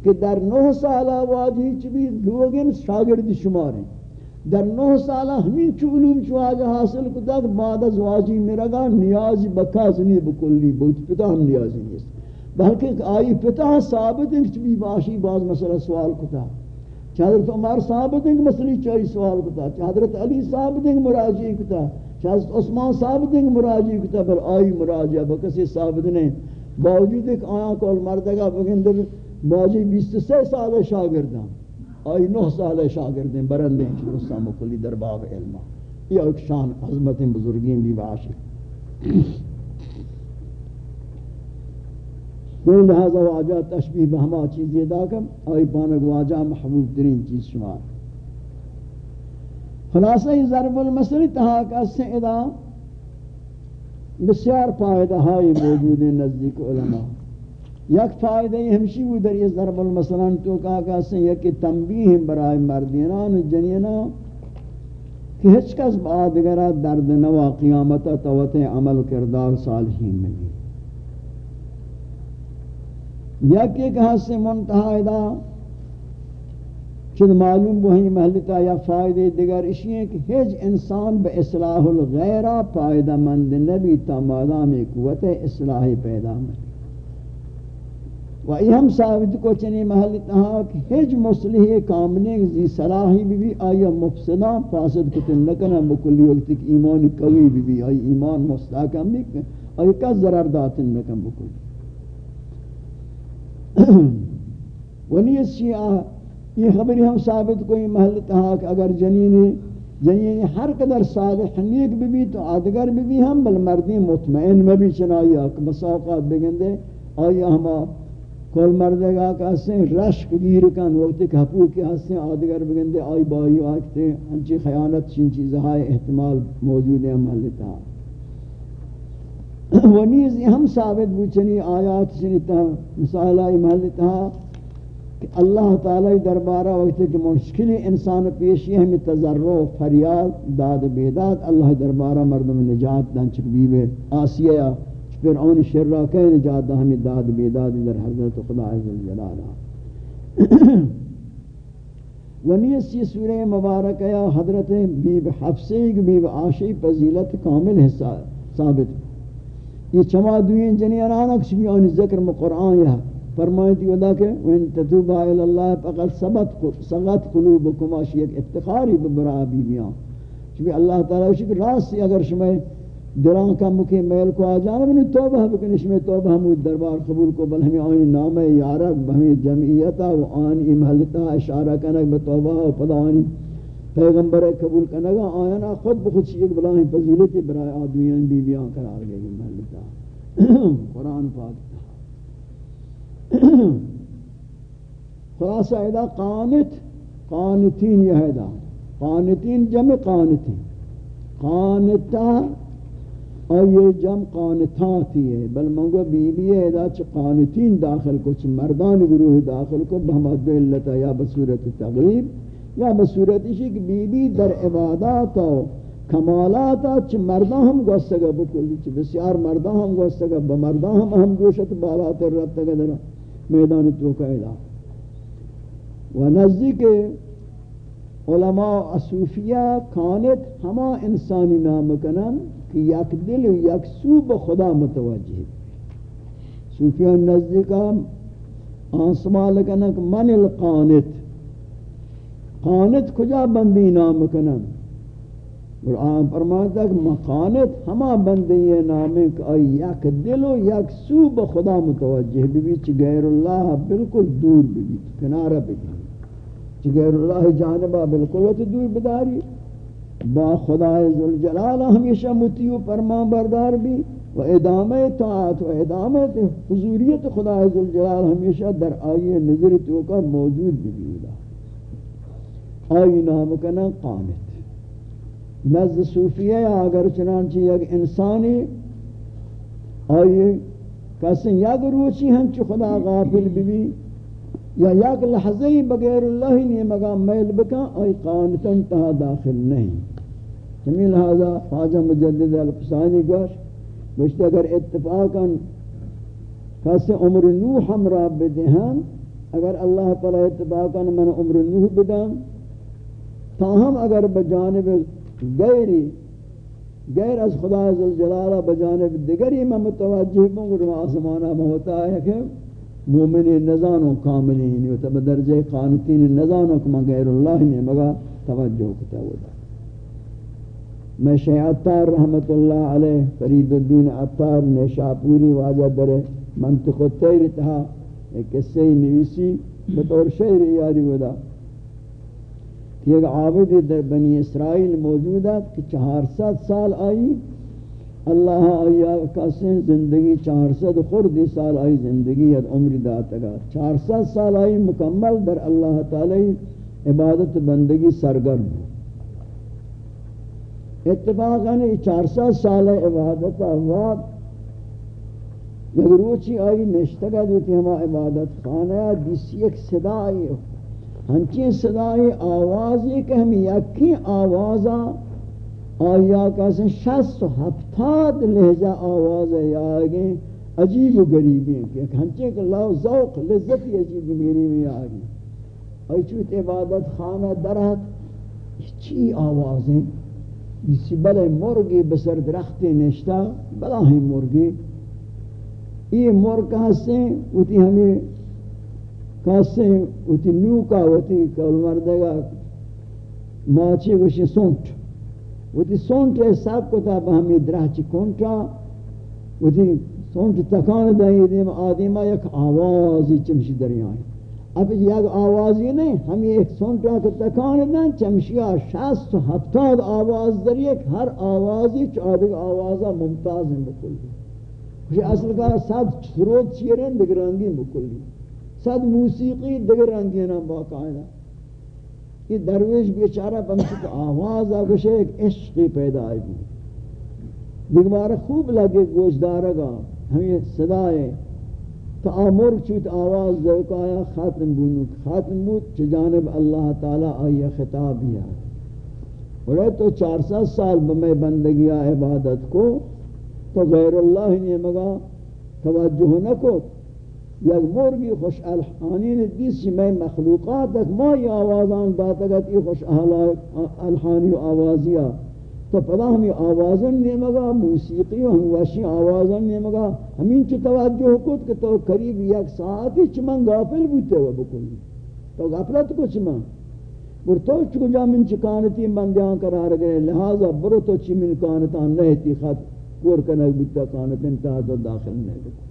کہ در نو سال آوازی چبی لوگن شاگرد شمار ہیں۔ در نو سالہ ہمیں چو علوم چو آجا حاصل کو بعد از واجی میرا گا نیازی بکاز نہیں بکلی، بہت پتا ہم نیازی نہیں بلکہ آئی پتا ثابت ہیں کہ بھی باشی بعض مسئلہ سوال کتا حضرت عمر ثابت ہیں کہ مسئلہ چاہی سوال کتا حضرت علی ثابت ہیں کہ مراجعی کتا حضرت عثمان ثابت ہیں کہ مراجعی کتا بل آئی مراجعہ بکسی ثابت نہیں۔ باوجود ایک آیاں کول مردگا بگندر باجی بیست سے سال شاگردان آئی نو سال شاگردیں برندیں چلو مکلی در باب علمہ یہ ایک شان عظمت بزرگین بھی باشی کوئی لہذا واجہ تشبیح بہما چیز یہ داکم آئی پانک واجہ محبوب ترین چیز شمار خلاصہ ہی ضرب المثل تحاک اس سے ادا بسیار پائدہ ہائی موجود نزدیک علماء۔ یک فائدہ ہمشی وہ در یہ ضرب المثلان تو کہا کہ اسے یک تنبیہ برائے مردینان و جنینہ کہ ہچ کس بآدگرہ درد نوا قیامتا توت عمل کردار صالحین میں بھی یک ایک حد سے منتحہ ادا چند معلوم بہی محلتا یا فائدے دیگر اشی ہیں کہ ہج انسان با اصلاح الغیرہ پائدہ مند نبی تا مادام قوت اصلاح پیدا مند و ای ہم ثابت کو چنی محل تہا کہ ہج مصلح کامنے زی صلاحی بھی بھی آیا مفسدہ فاسد کتن نکنا بکلی وقت کہ ایمان قوی بھی بھی آئی ایمان مستحکم بھی آئی کا ضرر داتن نکن بکلی ونیس شیعہ یہ خبری ہم ثابت کوئی محل تہا کہ اگر جنین جنین ہر قدر صالح نیک بھی بھی تو آدگر بھی بھی ہم، بل مردی مطمئن میں بھی چنائی کہ مساقات بگندے آئی ہمارا کل مردے گا کہ ہستے رشک گیر کن وقت کہ حقوق کے ہستے آدگر بگندے آئی بائی آکتے ہنچی خیانت چین چیزہائی احتمال موجود ہے محلتا و نیز ہم ثابت بوچنی آیات چنیتا مثال آئی محلتا کہ اللہ تعالی دربارہ وقت کہ مشکلی انسان پیشی ہمیں تذرع فریاد داد بیداد، اللہ دربارہ مردم نجات دن چکبیب آسیہ فرعون شر را کہ ہمیں داد بیداد در حضرت خدا عز الجلالہ [CLEARS THROAT] ونیس یہ سورہ مبارک یا حضرت بیب حفصی بیب عاشی فضیلت کامل حصہ ثابت. یہ چما دوین جنیان آنکش بھی آنی ذکر میں قرآن یہ فرمائیں تھی ودا کہ وَإِن تَتُوبَا إِلَى اللَّهِ فَقَدْ سَغَتْ قُلُوبُكُمَا شیئے افتخاری ببرا بی بیان. چونکہ اللہ تعالیٰ شکر راست اگر شمائے دران کا مکہ میل کو آ جانا بنی توبہ بکن اس میں توبہ ہم دربار قبول کو، بل ہمیں آئین نام یارک ہمیں جمعیتا و آن محلتا اشارہ کنک بتوبہ و پدا آنی پیغمبر قبول کنگا آیانا خود بخود شیئے بلاہیں فضیلتی برای آدویان بی بیان قرار گئے محلتا۔ [COUGHS] قرآن پاک [COUGHS] خلاصہ ایدہ قانت، قانتین یہ ایدہ قانتین جمع قانتین۔ قانتہ اور یہ جم قانتاتی ہے بل منگو بی بی ہے دا چھ قانتین داخل کو، چھ مردان گروہ داخل کو بہمد اللہ یا بصورت تغریب یا بصورت اسی کہ بی بی در عبادات و کمالات چھ مردان ہم گوستگا بکلی، چھ بسیار مردان ہم گوستگا بمردان ہم ہم گوشت بالات ربتگا در میدان توقعیدہ و نزدیک علماء اصوفیہ کانت ہما انسانی نام کنن کہ یک دل و یک سو بخدا متوجہ صوفیان نزدیکا آنسمال کنک من القانت. قانت کجا بندی نام کنن؟ قرآن فرماتا ہے کہ مقانت ہما بندی یہ نامے کہ آئی یک دل و یک سو بخدا متوجہ بھی چی غیر اللہ بالکل دور بھی کنارہ بھی چی غیر اللہ جانبہ بالکل وقت دور بداری. با خدا ذوالجلال ہمیشہ متیو فرمان بردار بھی و ادامہ طاعت و ادامہ حضوریت خدا ذوالجلال ہمیشہ در آئی نظر تو کا موجود بھی آئی نام کنا قانت۔ نزد صوفیہ اگر چنانچہ یک انسانی آئی کسی یک روچی ہم خدا غافل بھی یا یک لحظی بغیر اللہ نہیں مگا میل بکا، آئی قانتن تہا داخل نہیں۔ چمی لہذا خواجہ مجدد الفسانی گوش، گوشت اگر اتفاقا کسی عمر نوح ہم را بدہن، اگر اللہ تعالی اتفاقا من عمر نوح بدن، تاہم اگر بجانب غیری، غیر از خدا عزوجلالہ بجانب دیگری میں متوجہ بوں گا آسمانہ میں ہوتا ہے کہ مومن نزانوں کاملین ہوتا یعنی بدرجہ قانتین نزانوں کما غیر اللہ نے مگا توجہ کتا ہوتا ہے۔ میں شیع عطار رحمت اللہ علیہ، فرید الدین عطار نے شاپوری واجہ در منطق تیر تہا ایک قصہ نویسی بطور شعر یاری ہوتا کہ ایک عابد در بنی اسرائیل موجود ہے کہ چہار ست سال آئی، اللہ آیا کسیں زندگی چہار ست خوردی سال آئی، زندگی اد عمر داتا گا چہار ست سال آئی مکمل در اللہ تعالی عبادت بندگی سرگرم۔ اتفاقا یہ چار ست سال عبادت آواد یک روچی آئی نشتگا دیتی ہما عبادت خانہ دیسی ایک صدا آئی ہنچی صدای آوازی کہ ہم یکی آوازا، آیا کسی شست و ہفتاد لہجہ آواز ہے یا عجیب و غریبی ہیں۔ کہ ہنچی کہ اللہ ذوق لذتی عجیب و غریبی آگے اور چوت عبادت خانہ درہت چی آوازیں؟ اسی بلے مرگی بسر درختی نشتا بلا ہی مرگی. یہ مرگ ہستے ہوتی ہمیں کاسے اوتی نیوکا اوتی کول مردگا ماچی گوشی سونٹ اوتی سونٹ حساب کتا بہمی درہ چی کونٹا اوتی سونٹ تکان دہی دیم آدیما یک آوازی چمشی دریائی اب یک آوازی نہیں، ہم ایک سونٹا کو تکان دیں چمشیا شاست و ہفتاد آواز در یک ہر آوازی چادک آوازا ممتاز ہیں بکلی. خوشی اصل کا سب سرود چیریں دگرانگی بکلی. صد موسیقی دیگر رنگینا باقاعدہ یہ درویش بیچارہ پمچک آواز آگوشے ایک عشقی پیدا آئی بھی دیگر خوب لگے گوشدارگا ہمیں صدای تعامر چوت آواز ذوق آیا خاتم بونو. خاتم بود چھ جانب اللہ تعالی آئی خطاب ہی آئی اور تو چار سات سال بمیں بندگی عبادت کو تو غیر اللہ نے مگا. توجہ نہ کو یک مرگی خوش الحانین دیسی میں مخلوقات تک ما یہ آوازان داتا گا تی خوش الحانی و آوازیا تو پدا ہمی آوازن نیمگا موسیقی و ہنگوشی آوازن نیمگا ہمین چو توجہ کت کہ تو قریب یک ساعتی چمن غافل بوتے ہو بکلی۔ تو غفلت کو چمن بر تو چکو جا من چکانتی بندیاں قرار گئے؟ لہذا برو تو چی من کانتان رہتی خط کور کنک بوتا کانتن تا داخل نہیں بکلی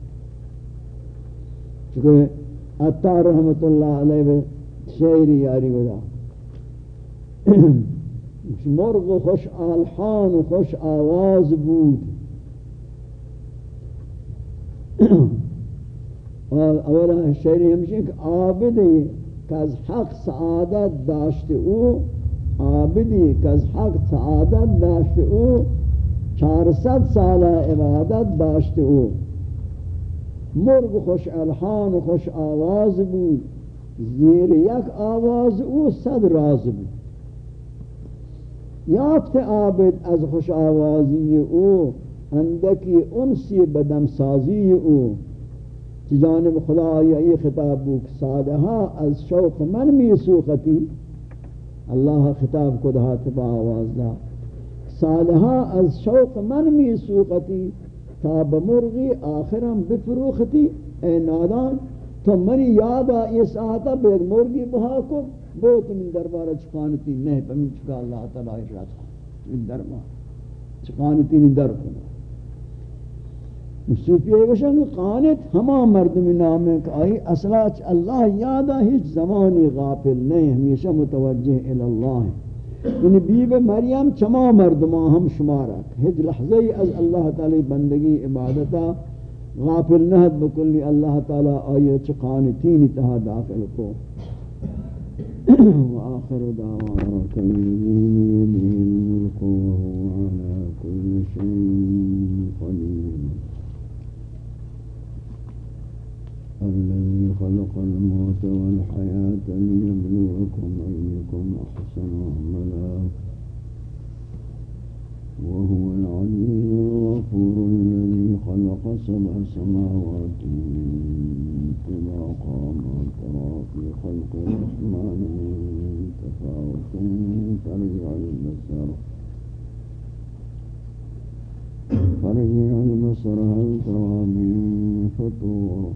چونکہ عطار رحمت اللہ علیہ شعری یاری ودا۔ مرغ خوش آلحان و خوش آواز بود. [CLEARS THROAT] اولا شعری ہمشہ کہ عابدی کز حق سعادت داشت او عابدی کز حق سعادت داشت او چارصد سال عبادت داشت او. مرغ خوش الحان و خوش آواز بود. زیر یک آواز او صد راز بود. یافت عابد از خوش آوازی او، اندکی انسی بدم سازی او. چی جانب خدا یہ خطاب بود سادہا از شوق من می سوختی؟ اللہ خطاب کو دہا تبا آواز دا. سادہا از شوق من می سوختی، تا بمرغی آخرم بفروختی. اے نادان، تو منی یادا یہ ساعتا بے مرغی بہا کو بہت من دربارہ چکانتی نہیں پمین چکا اللہ تعالی ارشاد دربار۔ قانتین در کنا صوفی ہے کہ قانت ہما مردم نام ہے کہ آئی اصلا اللہ یادا ہیچ زمانی غافل نہیں، ہمیشہ متوجہ الاللہ ہے۔ یعنی بیب مریم چما مردمان ہم شمارک ہیچ لحظی از اللہ تعالی بندگی عبادتا غافل نہد بکلی اللہ تعالی آئی چھ قانتین تہا داخل کو۔ وآخر دعوانا كالذين الملك وهو على كل شيء قدير. الذي خلق الموت والحياة ليبلوكم أيكم أحسن عملا. وهو العزيز الغفور الذي خلق سبع سماوات طباقا ما ترى في خلق الرحمن من تفاوت فرجع البصر. فرجع البصر هل ترى من فطور؟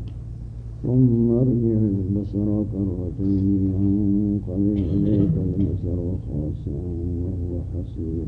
ثم ارجع البصر كرتين ينقلب إليك البصر خاسئا وهو حسير.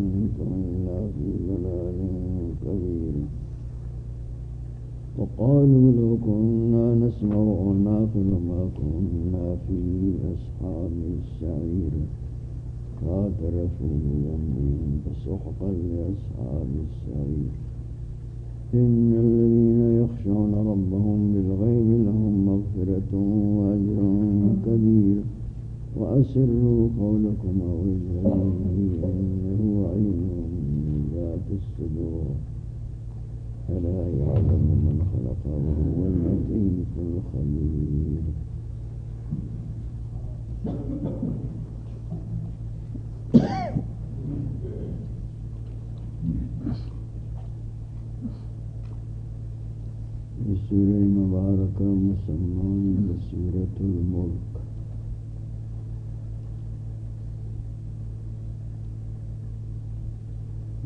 إلا في ضلال كبير وقالوا لو كنا نسمع ونعقل ما كنا في أصحاب السعير. فاعترفوا بذنبهم فسحقا لأصحاب السعير. إن الذين يخشون ربهم بالغيب لهم مغفرة وأجر كبير. وأسروا قولكم أو اجهروا إنه عليم ذات الصدور. ألا يعلم من خلق وهو اللطيف الخبير. [COUGHS] سورہ مبارکہ مسلمان بصورت الملک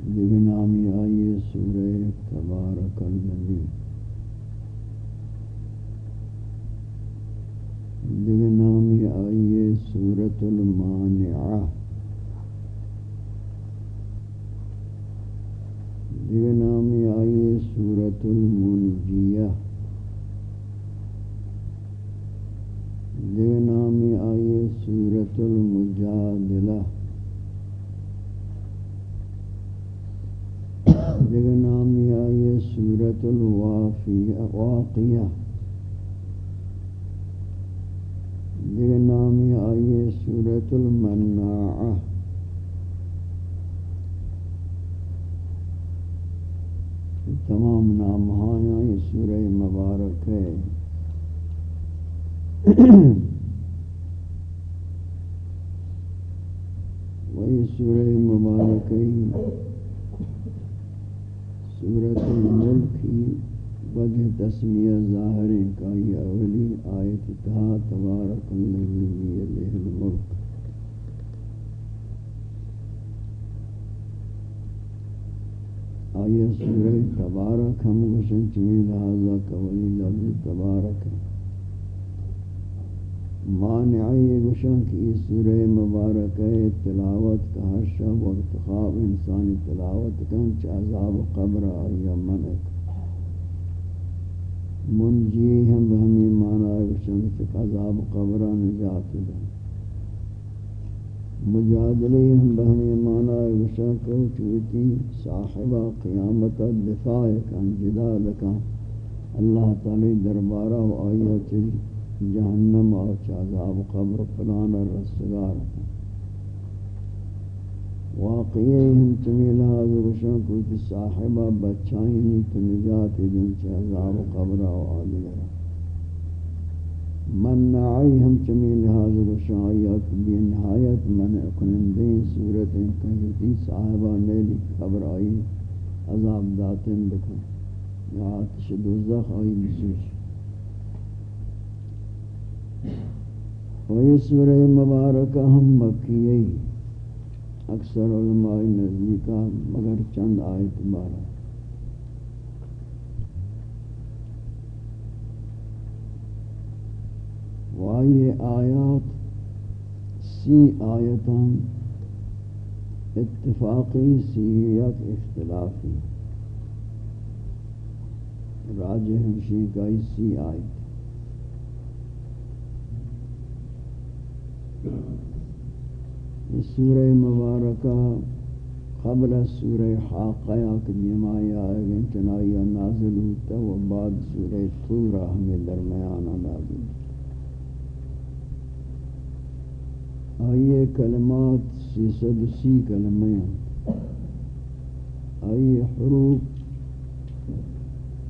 یہ نامی آئیے سورہ تبارک الذی دیگر نامی آئیے سورت المانعہ۔ دیگر نامی آئیے سورت المنجیہ۔ دیگر نامی آئیے سورت المجادلہ۔ دیگر نامی آئیے سورت الواقیہ دیگر نامی آئیے سورت المناعہ۔ تمام نام ہاں یہ سورہ مبارک ہے۔ وہی سورہ مبارک ہے۔ سورت الملک ہی وجہ تسمیہ ظاہر کا یہ اولی آیت تہا تبارک الذی بیدہ الملک۔ آئیے سورہ تبارک ہم گوشن چوی لہذا قولی لفظ تبارک ہے۔ مانعی گوشن کی یہ سورہ مبارک ہے تلاوت کا ہر شب وقت خواب انسانی تلاوت کن چا عذاب قبر آئیہ منک منجی ہم بہمی مانا گوشن چا عذاب قبر نجات دیں مجادلی ہم بہمی مانا وشا کو چوتی صاحبہ قیامت دفاع کن، جدال کن۔ اللہ تعالی دربارہ و آیا چلی جہنم و عذاب قبر فلان رسگار واقعی ہم چمی لحاظ روشن کو کہ صاحبہ بچائیں تو نجات دن چھ عذاب قبر و آدگر من نعی ہم چمی لحاظ روشن جی آیات بھی نہایت من کنندین صورت کہتی صاحبہ نیلی قبر آئی، عذاب داتن بکن۔ یا آتش دوزخ آئی بسوش و یہ سورہ مبارکہ ہم مکیئی، اکثر علماء نزلی مگر چند آیت بارہ وائی آیات، سی آیتاں، اتفاقی سی اختلافی۔ راجہ ہمشی کا اسی آیت۔ اس سورہ مبارکہ قبل سورہ حاقیہ کے دیمائی آئے گئے چنائیہ نازل ہوتا و بعد سورہ طورہ ہمیں درمیانہ نازل آئیے کلمات سیسد سی کلمیاں آئیے حروف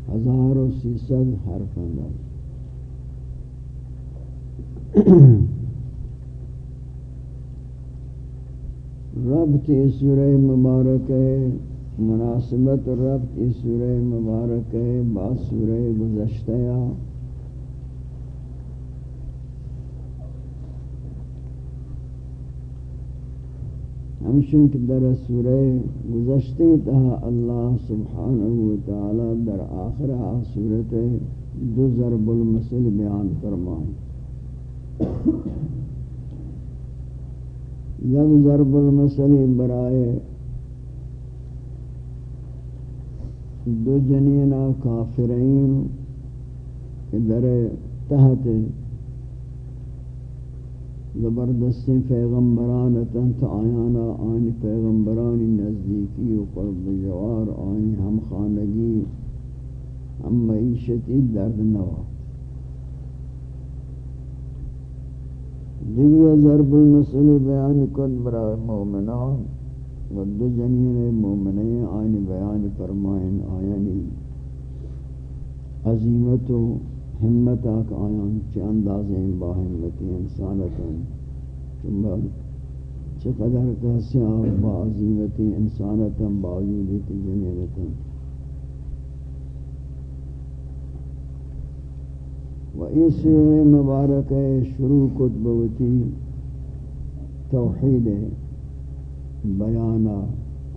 ہزار و سیسد حرف انداز۔ ربط سورہ مبارک ہے، مناسبت ربط سورہ مبارک ہے با سورہ گزشتہ ہمشن کہ در سورہ گزشتے تہا اللہ سبحانہ وتعالی در آخرہ صورت دو ضرب المثل بیان فرمائیں یک ضرب المثل برائے دو جنینہ کافرین در تحت زبردست پیغمبران تنت آیانا، آنی پیغمبرانی نزدیکی و قرب جوار، آنی ہم خانگی، ہم معیشتی درد نوا. دیگر ضرب المسئل بیان کن برای مومنان. و دو جنین مومنین آنی بیان فرمائن آیانی. عظیمت و ہمت آک آیان چی اندازیں با ہمتی انسانتا چنبا چی قدر کسی آک با عظیمتی انسانتا باوجودی جنینتا و اس مبارک شروع کتبوتی توحید بیانا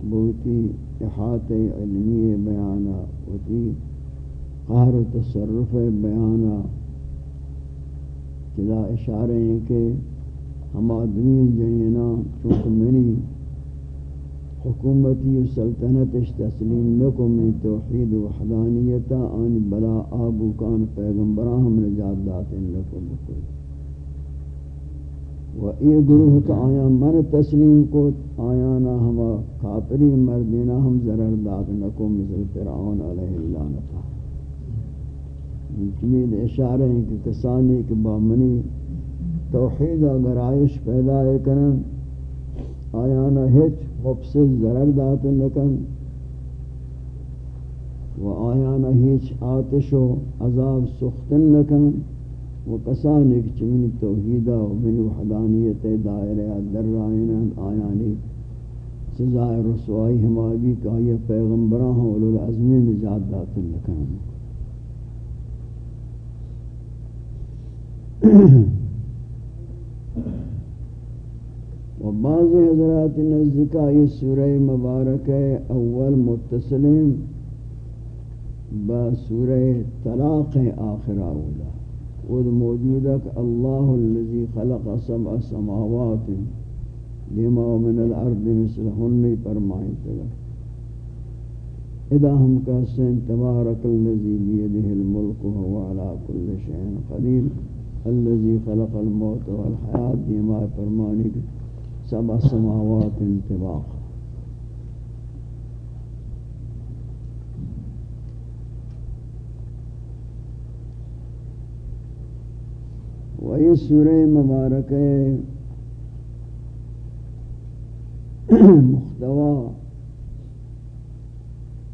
بوتی احاط علمی بیانا وتی قہر و تصرف بیانہ چلا اشارے ہیں کہ ہم آدمی جنینا چونکہ منی حکومتی و سلطنتش تسلیم نکو من توحید و وحدانیتا آن بلا آبو کان پیغمبران ہم نجات داتے نکو بکل و ای گروہ کا آیا من تسلیم کو آیا آیانا ہما کافری مردینا ہم ضرر دات نکو مثل فرعون علیہ اللہ نتا چمید اشارہ ہیں کہ کسانی کے بامنی توحید اگر آئش پیدا ہے کرن آیانا ہچ مفسد ضرر دات نکن. و آیانا ہچ آتش و عذاب سختن نکن. و کسانی کے چمین توحیدہ و من وحدانیت دائرہ در رائنا آیانی سزائے رسوائی ہماری کہ یہ پیغمبران ہوں اولو العظمی نجات دات نکن. [CLEARS THROAT] و بعض حضرات نزدکا یہ سورہ مبارک اول متصلیم با سورہ طلاق آخر اولا وہ موجود کہ اللہ الذي خلق سبع سماوات لما من الارض مثلهن فرمائیں تگا اذا ہم کہتے ہیں تبارک الذي بيده الملك وهو على كل شيء قدير الذي خلق الموت والحیات دیما فرمانی کہ سبع سماوات انتباق و یہ سورہ مبارک محتوا۔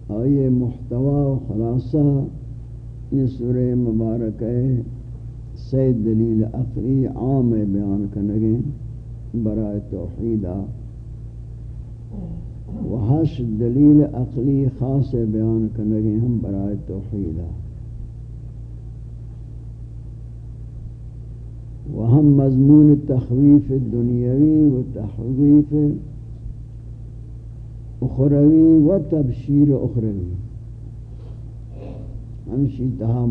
آئیے محتوا خلاصہ۔ یہ سورہ مبارک ہے۔ دلیل عقلی عام بیان کرنے برائے توحیدہ وحش دلیل عقلی خاص بیان کنگیں ہم برائے توحیدہ وہم مضمون تخویف دنیاوی و تخویف اخروی و تبشیر اخروی ہمشی تہا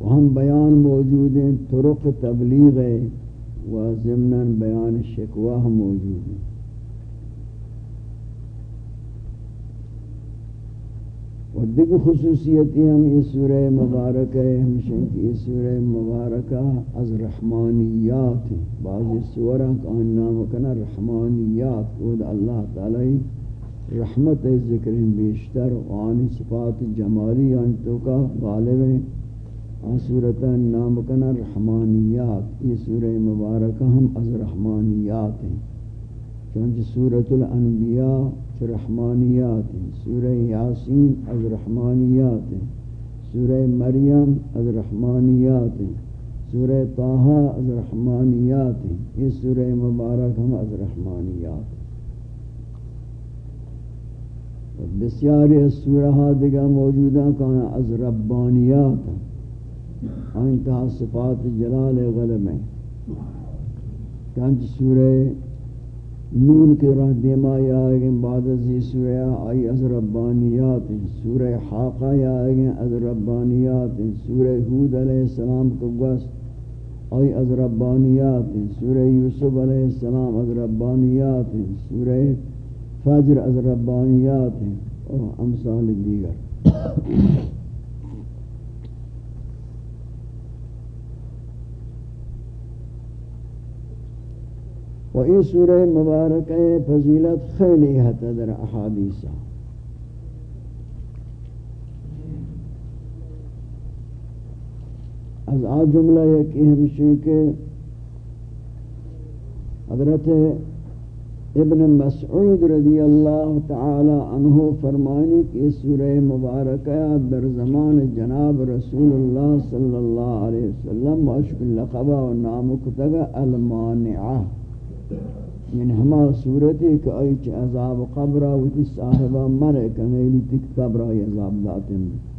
موجود وہم بیان موجود ہیں، طرق تبلیغ و ضمن بیان شکوہ موجود ہیں۔ و دیگر خصوصیتی ہم یہ سورہ مبارک ہے ہمشن کی یہ سورہ مبارکہ از رحمانیات ہیں۔ بعضی سورہ کا نام کنا رحمانیات، خود اللہ تعالی رحمت ذکر بیشتر وعانی صفات جمالی انتو کا غالب ہے آن نام کنا رحمانیات. یہ سورہ مبارکہ ہم از رحمانیات ہیں. چونچہ سورة الانبیاء رحمانیات ہیں. سورہ یاسین از رحمانیات ہیں. سورہ مریم از رحمانیات ہیں. سورہ طاہا از رحمانیات ہیں. یہ سورہ مبارک ہم از رحمانیات ہیں. بسیاری سورہ دیگا موجودہ کہاں از ربانیات ہیں. ہاں، انتہا صفات جلال غلب ہیں۔ چونچہ سورہ نون کے رہ دیما یا آگے بعد ازی سورہ آئی از ربانیات سورہ حاقہ یا آگے از ربانیات سورہ حود علیہ السلام کو گوست آئی از ربانیات سورہ یوسف علیہ السلام از ربانیات سورہ فجر از ربانیات اور امثال دیگر۔ و این سورہ مبارک فضیلت خیلی ہے در احادیث از آ جملہ یہ ہمشی کہ حضرت ابن مسعود رضی اللہ تعالی عنہ فرمانی کہ سورہ مبارکہ در زمان جناب رسول اللہ صلی اللہ علیہ وسلم وشکل لقبہ و نام کتگا المانعہ. یعنی ہما صورتی کہ ایچ عذاب قبرہ و تی صاحبہ مرے کنیلی تک قبرہ عذاب داتے ہیں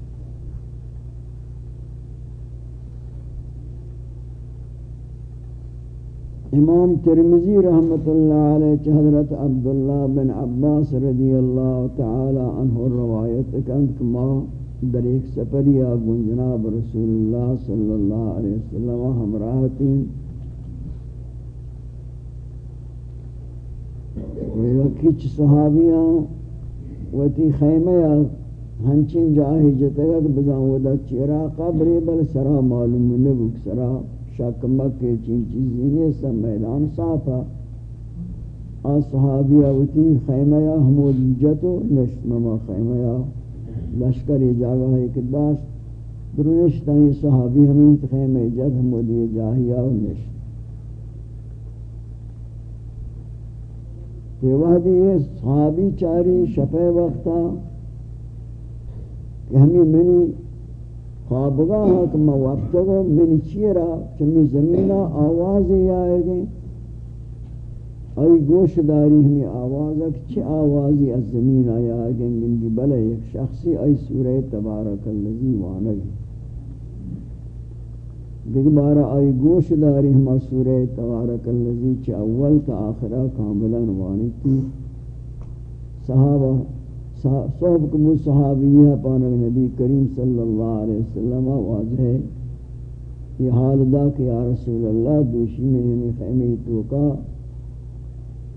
امام ترمزی رحمت اللہ علیہ حضرت عبداللہ بن عباس رضی اللہ تعالی عنہ روایت کند ما در ایک سفری آگون جناب رسول اللہ صلی اللہ علیہ وسلم ہمراہتین کچھ صحابیاں وتی خیمہ ہنچین جاہی جتگا کہ بزان ودا چیرا قبری بل سرا معلوم نبوک سرا شک مکہ چین چیزی نہیں میدان صافا آ صحابیہ وتی خیمہ حمود جتو، نشت مما خیمہ لشکر جاگا ہے کہ باس درنشتہ یہ صحابی ہمیں خیمہ جت ہمو حمودی جاہیہ نشت۔ کہ وحدی صحابی چاری شفے وقتا، کہ ہمیں منی خوابگاہ کہ میں وقتا منی چیرا چمی زمینہ آوازی آئے گئے۔ ای گوش داری ہمیں آواز ہے کہ چھ آوازی از زمین آیا گئے؟ بلے ایک شخصی ای سورہ تبارک اللذی وانگی۔ دیکھ بارا آئی گوش داری ہما سورہ تبارک اللذی چی اول تا آخرہ کاملا نوانی تھی صحابہ صحب کمو صحابیہ پانک نبی کریم صلی اللہ علیہ وسلم واضح یہ حال دا کہ یا رسول اللہ دوشی میں یعنی ہمیں خیمی توکا،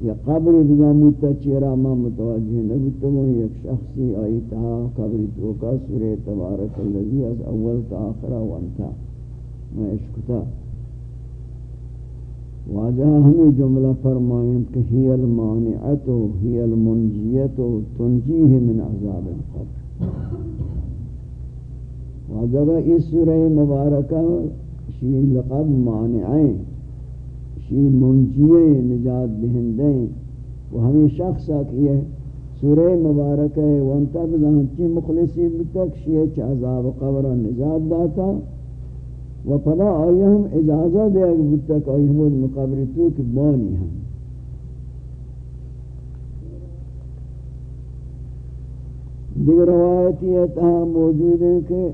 یا قبر بزاموتا چیرا ما متوجہ نبتمو یک شخصی آئی تہا قبر توکا سورہ تبارک اللذی از اول تا آخرہ وانتا. میں عشقتا. واجہ ہمیں جملہ فرمائیں کہ ہی المانعت ہی المنجیت تنجیہ من عذاب القبر. و جگہ اس سورہ مبارکہ شی لقب مانعیں شی منجییں نجات دہندیں وہ ہمیں شخص یہ سورہ مبارکہ وانتب ذہنچی مخلصی بتک شیئے عذاب قبر نجات داتا. و پدا آئی ہم اجازہ دے اگر بتک آئی ہم مقابر تو کہ بانی ہم دیگر روایت یہ تہا موجود ہے کہ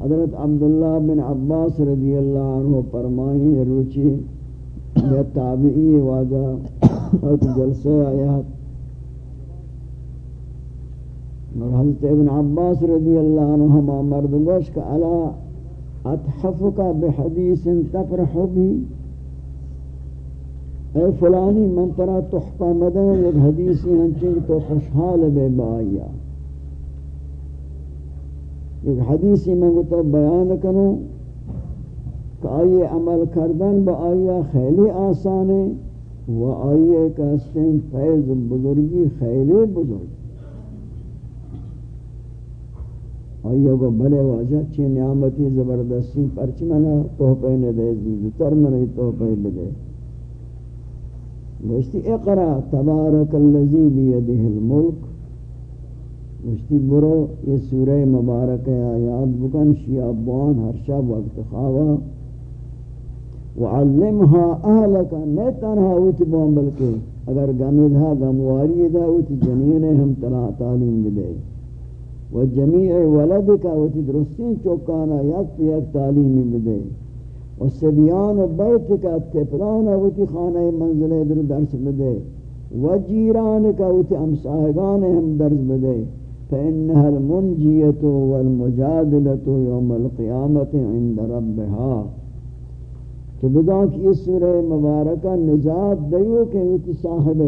حضرت عبداللہ بن عباس رضی اللہ عنہ فرمائیں روچی، یہ تابعی واضح، اور جلسہ آیات اور حضرت ابن عباس رضی اللہ عنہ ہما مرد گوش کہ الا اتحفک بحدیث تفرح بھی اے فلانی، من ترا تحفہ مدن ایک حدیثی ہنچنگ تو خوشحال بے بایا۔ ایک حدیثی من کو تو بیان کنو کہ آئیے عمل کردن با آئیے خیلی آسان ہے و آئیے کہتے ہیں فیض بزرگی خیلی بزرگ۔ آئیے کو بلے واجہ چی نعمتی زبردستی پرچ منا توپے ندے زیدتر منی توپے ندے۔ گوشتی اقرا تبارک اللذی بیدہ الملک۔ گوشتی برو، یہ سورہ مبارک آیات بکن شیعبوان ہر شب وقت خواہ وعلمها اهلك نہ تنہا اوت بون بلکہ اگر گمید ہا گمواری دا اوت جنین ہم تلا تعلیم دے و جمیع جميع ولدك اوت درستین چوکانا یک پہ یک تعلیم دے و سبیان بیتك تپلان اوت خانہ منزل در درس دے و جیرانك اوت امساہگان ہم درس دے فإنها المنجية والمجادلة يوم القيامة عند ربها کہ بدان کی اس سورہ مبارکہ نجات دیو کہ وہ صاحب